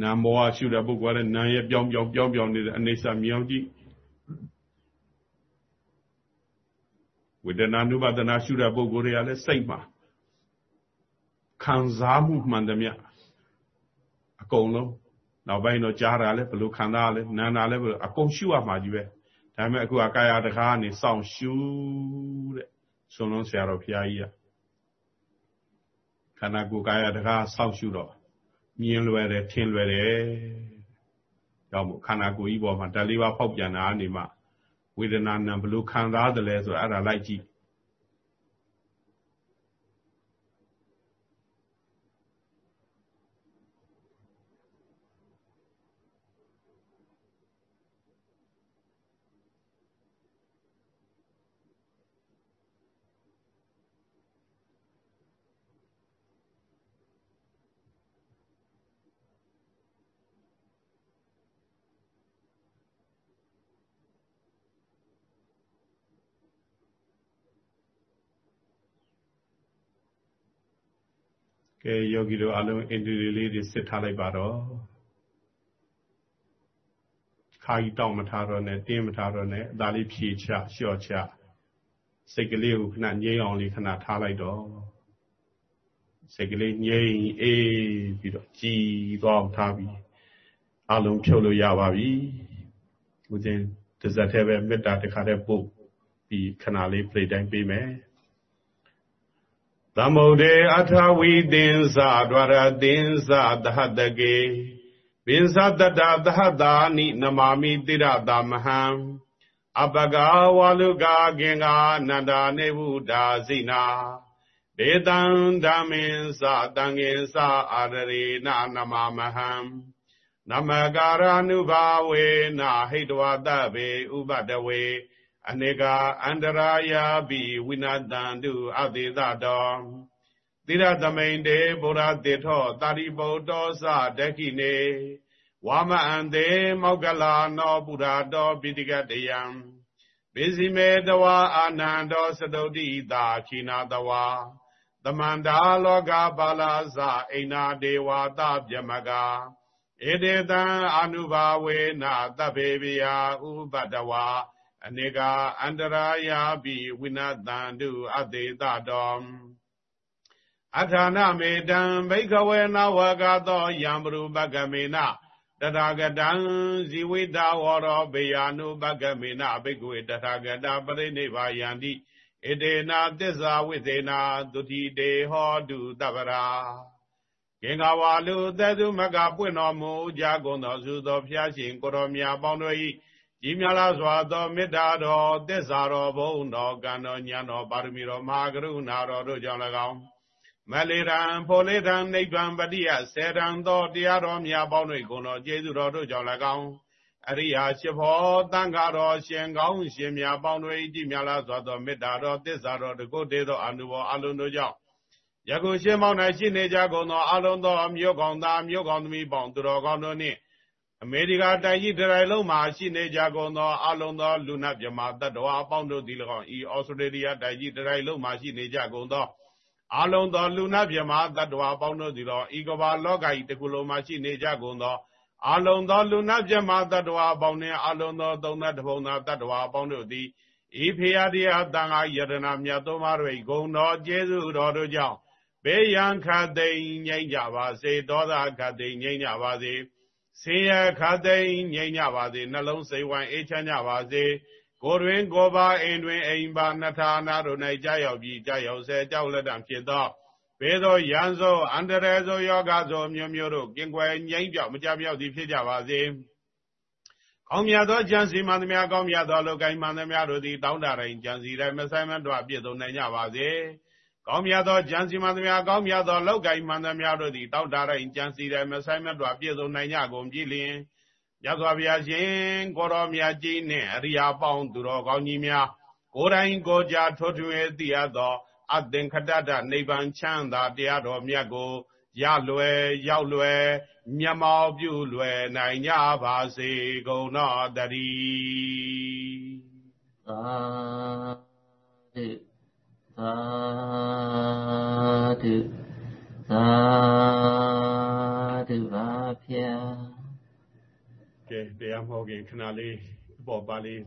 နာမောရှုတဲ့ပုဂ္ဂိုလ်ကလည်းနာရဲ့ပြောင်းပြောင်းပြောင်းပြောင်းနေတဲ့အနိစ္စမြင်အောင်ကြည့်ဝေဒနာနုပဒနာရှုတဲ့ပုဂ္ဂိုလ်တွေကလည်းစိတ်မှာခံစားမှုမှန်သမျှအကုန်လုံးနောက်ပိုင်းတော့ကြားတာလည်းဘလို့ခံစားရလဲနားတာလည်းဘလို့အကုန်ရှုရမှာကြီးပဲ ဒါပေမဲ့အခုကကာယတကားကနေစောင့်ရှုတဲ့ဆွန်လုံးဆရာတော်ဘုရားကြီးကခန္ဓာကိုယ်ကာယတကားစောင့်ရှုတော့မြင်လွယ်တယ်ထင်လွယ်တယ်ကြောင့်မို့ခန္ဓာကိုယ်ကြီးပေါ်မှာဓာတ်လေးပါးဖောက်ပြန်တာအနေမှာဝေဒနာနာဘလို့ခံစားတယ်လဲဆိုတော့အဲ့ဒါလိုက်ကြည့် ကဲယောဂီတို့အလုံးအင်ဒီလေးတွေစစ်ထားလိုက်ပါတော့ခါကြီးတောင်းမထားတော့နဲ့တင်းမထားတော့နဲ့အသာလေးဖြေချလျှော့ချစိတ်ကလေးကိုခဏငြိမ်းအောင်လေးခဏထားလိုက်တော့စိတ်ကလေးငြိမ်အေးပြီးတော့ကြည်သွားအောင်ထားပြီးအလုံးဖြုတ်လို့ရပါပြီဦးဇင်းတစ်စက်တည်းပဲမေတ္တာတစ်ခါတည်းပို့ပြီးခဏလေးပြိတိုင်းပေးမယ် သမုဒ္ဒေအထဝီသင်္ဇဒွါရသင်္ဇသဟတကေပင်္စတတသဟတာနိနမာမိတိရတာမဟံအပကဝါလုကာကင်္ဂာနန္ဒာနေဝုဒာစိနာဒေတံဓမ္မင်္စတံငင်္စအာရေနနမမဟံနမကာရ ानु ဘာဝေနဟိတဝတဗေဥပတဝေ အနေကအန္တရာယာပိဝိနာတံတုအသေသတောသီရသမိန်တေဘုရားတေထောတာရိပုတ္တောသဒက္ခိနေဝါမအံတေမောက္ကလာနောပုရာတောပိတိကတယံပိစီမေတဝါအာနန္တောသတုတိတာခိနာတဝါသမန္တာလောကပါလာသအိနာဒေဝတာပြမကဧတေတံအနုဘာဝေနသဗ္ဗေပိယဥပတဝါ အနေကအန္တရာယာပိဝိနတန္တုအသေးတတော်အထာဏမေတံဘိကဝေနဝကသောယံပရုပကမေနတထာဂတံဇီဝိတဝရောဘေယ ानु ပကမေနဘိကဝေတထာဂတပရိနိဗ္ဗာယန္တိဣတေနာသစ္စာဝိသေနာသုတိတေဟောတုတပရာကင်္ဂဝါလူသက်သူမကပွင့်တော်မူကြကုန်သောသုသောဖျားရှင်ကိုရောမြတ်ပေါင်းတို့၏ ကြီးမြတ်လားစွာသောမေတ္တာတော်သစ္စာတော်ဘုံတော်ကံတော်ဉာဏ်တော်ပါရမီတော်မဟာကရုဏာတော်တို့ကြောင့်၎င်းမလေးရန်ဖောလေးရန်နိဗ္ဗာန်ပတိယစေရန်သောတရားတော်မြတ်ပေါင်းတို့ကိုယ်တော်ကျေးဇူးတော်တို့ကြောင့်၎င်းအရိယာရှိဖို့တန်ခါတော်ရှင်ကောင်းရှင်မြတ်ပေါင်းတို့၏ကြီးမြတ်လားစွာသောမေတ္တာတော်သစ္စာတော်တကုတေသောအနုဘောအလုံးတို့ကြောင့်ယခုရှင်မောင်း၌ရှိနေကြကုန်သောအလုံးသောမြို့ကောင်းသားမြို့ကောင်းသမီးပေါင်းသူတော်ကောင်းတို့နှင့် အမေရိကတိုင်းကြီးတရိုင်လုံးမှာရှိနေကြကုန်သောအလုံးသောလူနာမြမတတ္တဝါအပေါင်းတို့သည်၎င်းဤဩစတြေးလျတိုင်းကြီးတရိုင်လုံးမှာရှိနေကြကုန်သောအလုံးသောလူနာမြမတတ္တဝါအပေါင်းတို့သည်၎င်းဤကဘာလောကကြီးတစ်ခုလုံးမှာရှိနေကြကုန်သောအလုံးသောလူနာမြမတတ္တဝါအပေါင်းနှင့်အလုံးသောသုံးသတ္တဘုံသာတတ္တဝါအပေါင်းတို့သည်ဤဖေယတရားတန်ခါယတနာမြတ်သုံးပါးတို့၏ဂုဏ်တော်ကျေးဇူးတော်တို့ကြောင့်ဘေးရန်ခတ်သိမ်းငြိမ့်ကြပါစေဒေါသခတ်သိမ်းငြိမ့်ကြပါစေ ဆင်းရဲခတ်သိမ်းငြိမ်းကြပါစေနှလုံးစိတ်ဝိုင်းအေးချမ်းကြပါစေကိုယ်တွင်ကိုယ်ပါအိမ်တွင်အိမ်ပါနှထာနာတို့၌ကြာရောက်ပြီးကြာရောက်ဆဲကြောက်လက်တံဖြစ်သောဘေသောရန်သောအန္တရာယ်သောယောဂသောမျိုးမျိုးတို့ကင်ကွယ်ငြိမ်းပြောက်မကြမြောက်သည်ဖြစ်ကြပါစေကောင်းမြတ်သောကြံစီမှန်သမျှကောင်းမြတ်သောလောကီမှန်သမျှတို့သည်တောင်းတတိုင်းကြံစီတိုင်းမဆိုင်မတော်ပြည့်စုံနိုင်ကြပါစေ။ ကောင်းမြတ်သောကြံစီမှန်သမျှကောင်းမြတ်သောလောက်ကိုင်းမှန်သမျှတို့သည်တောက်တာတိုင်းကြံစီတယ်မဆိုင်မတော်ပြည့်စုံနိုင်ကြကုန်ပြီလျင်မြတ်စွာဘုရားရှင်ကိုတော်မြတ်ကြီးနှင့်အရိယာပေါင်းသူတော်ကောင်းကြီးများကိုယ်တိုင်ကိုကြထွထွေသိရသောအသင်္ခတတနိဗ္ဗာန်ချမ်းသာတရားတော်မြတ်ကိုရလွယ်ရောက်လွယ်မျက်မှောက်ပြုလွယ်နိုင်ကြပါစေကုန်တော်တည်းသာဓု သာဓုသာဓုပါဗျာကဲတရားမဟုတ်ခင်ခဏလေးအပေါ်ပါလေး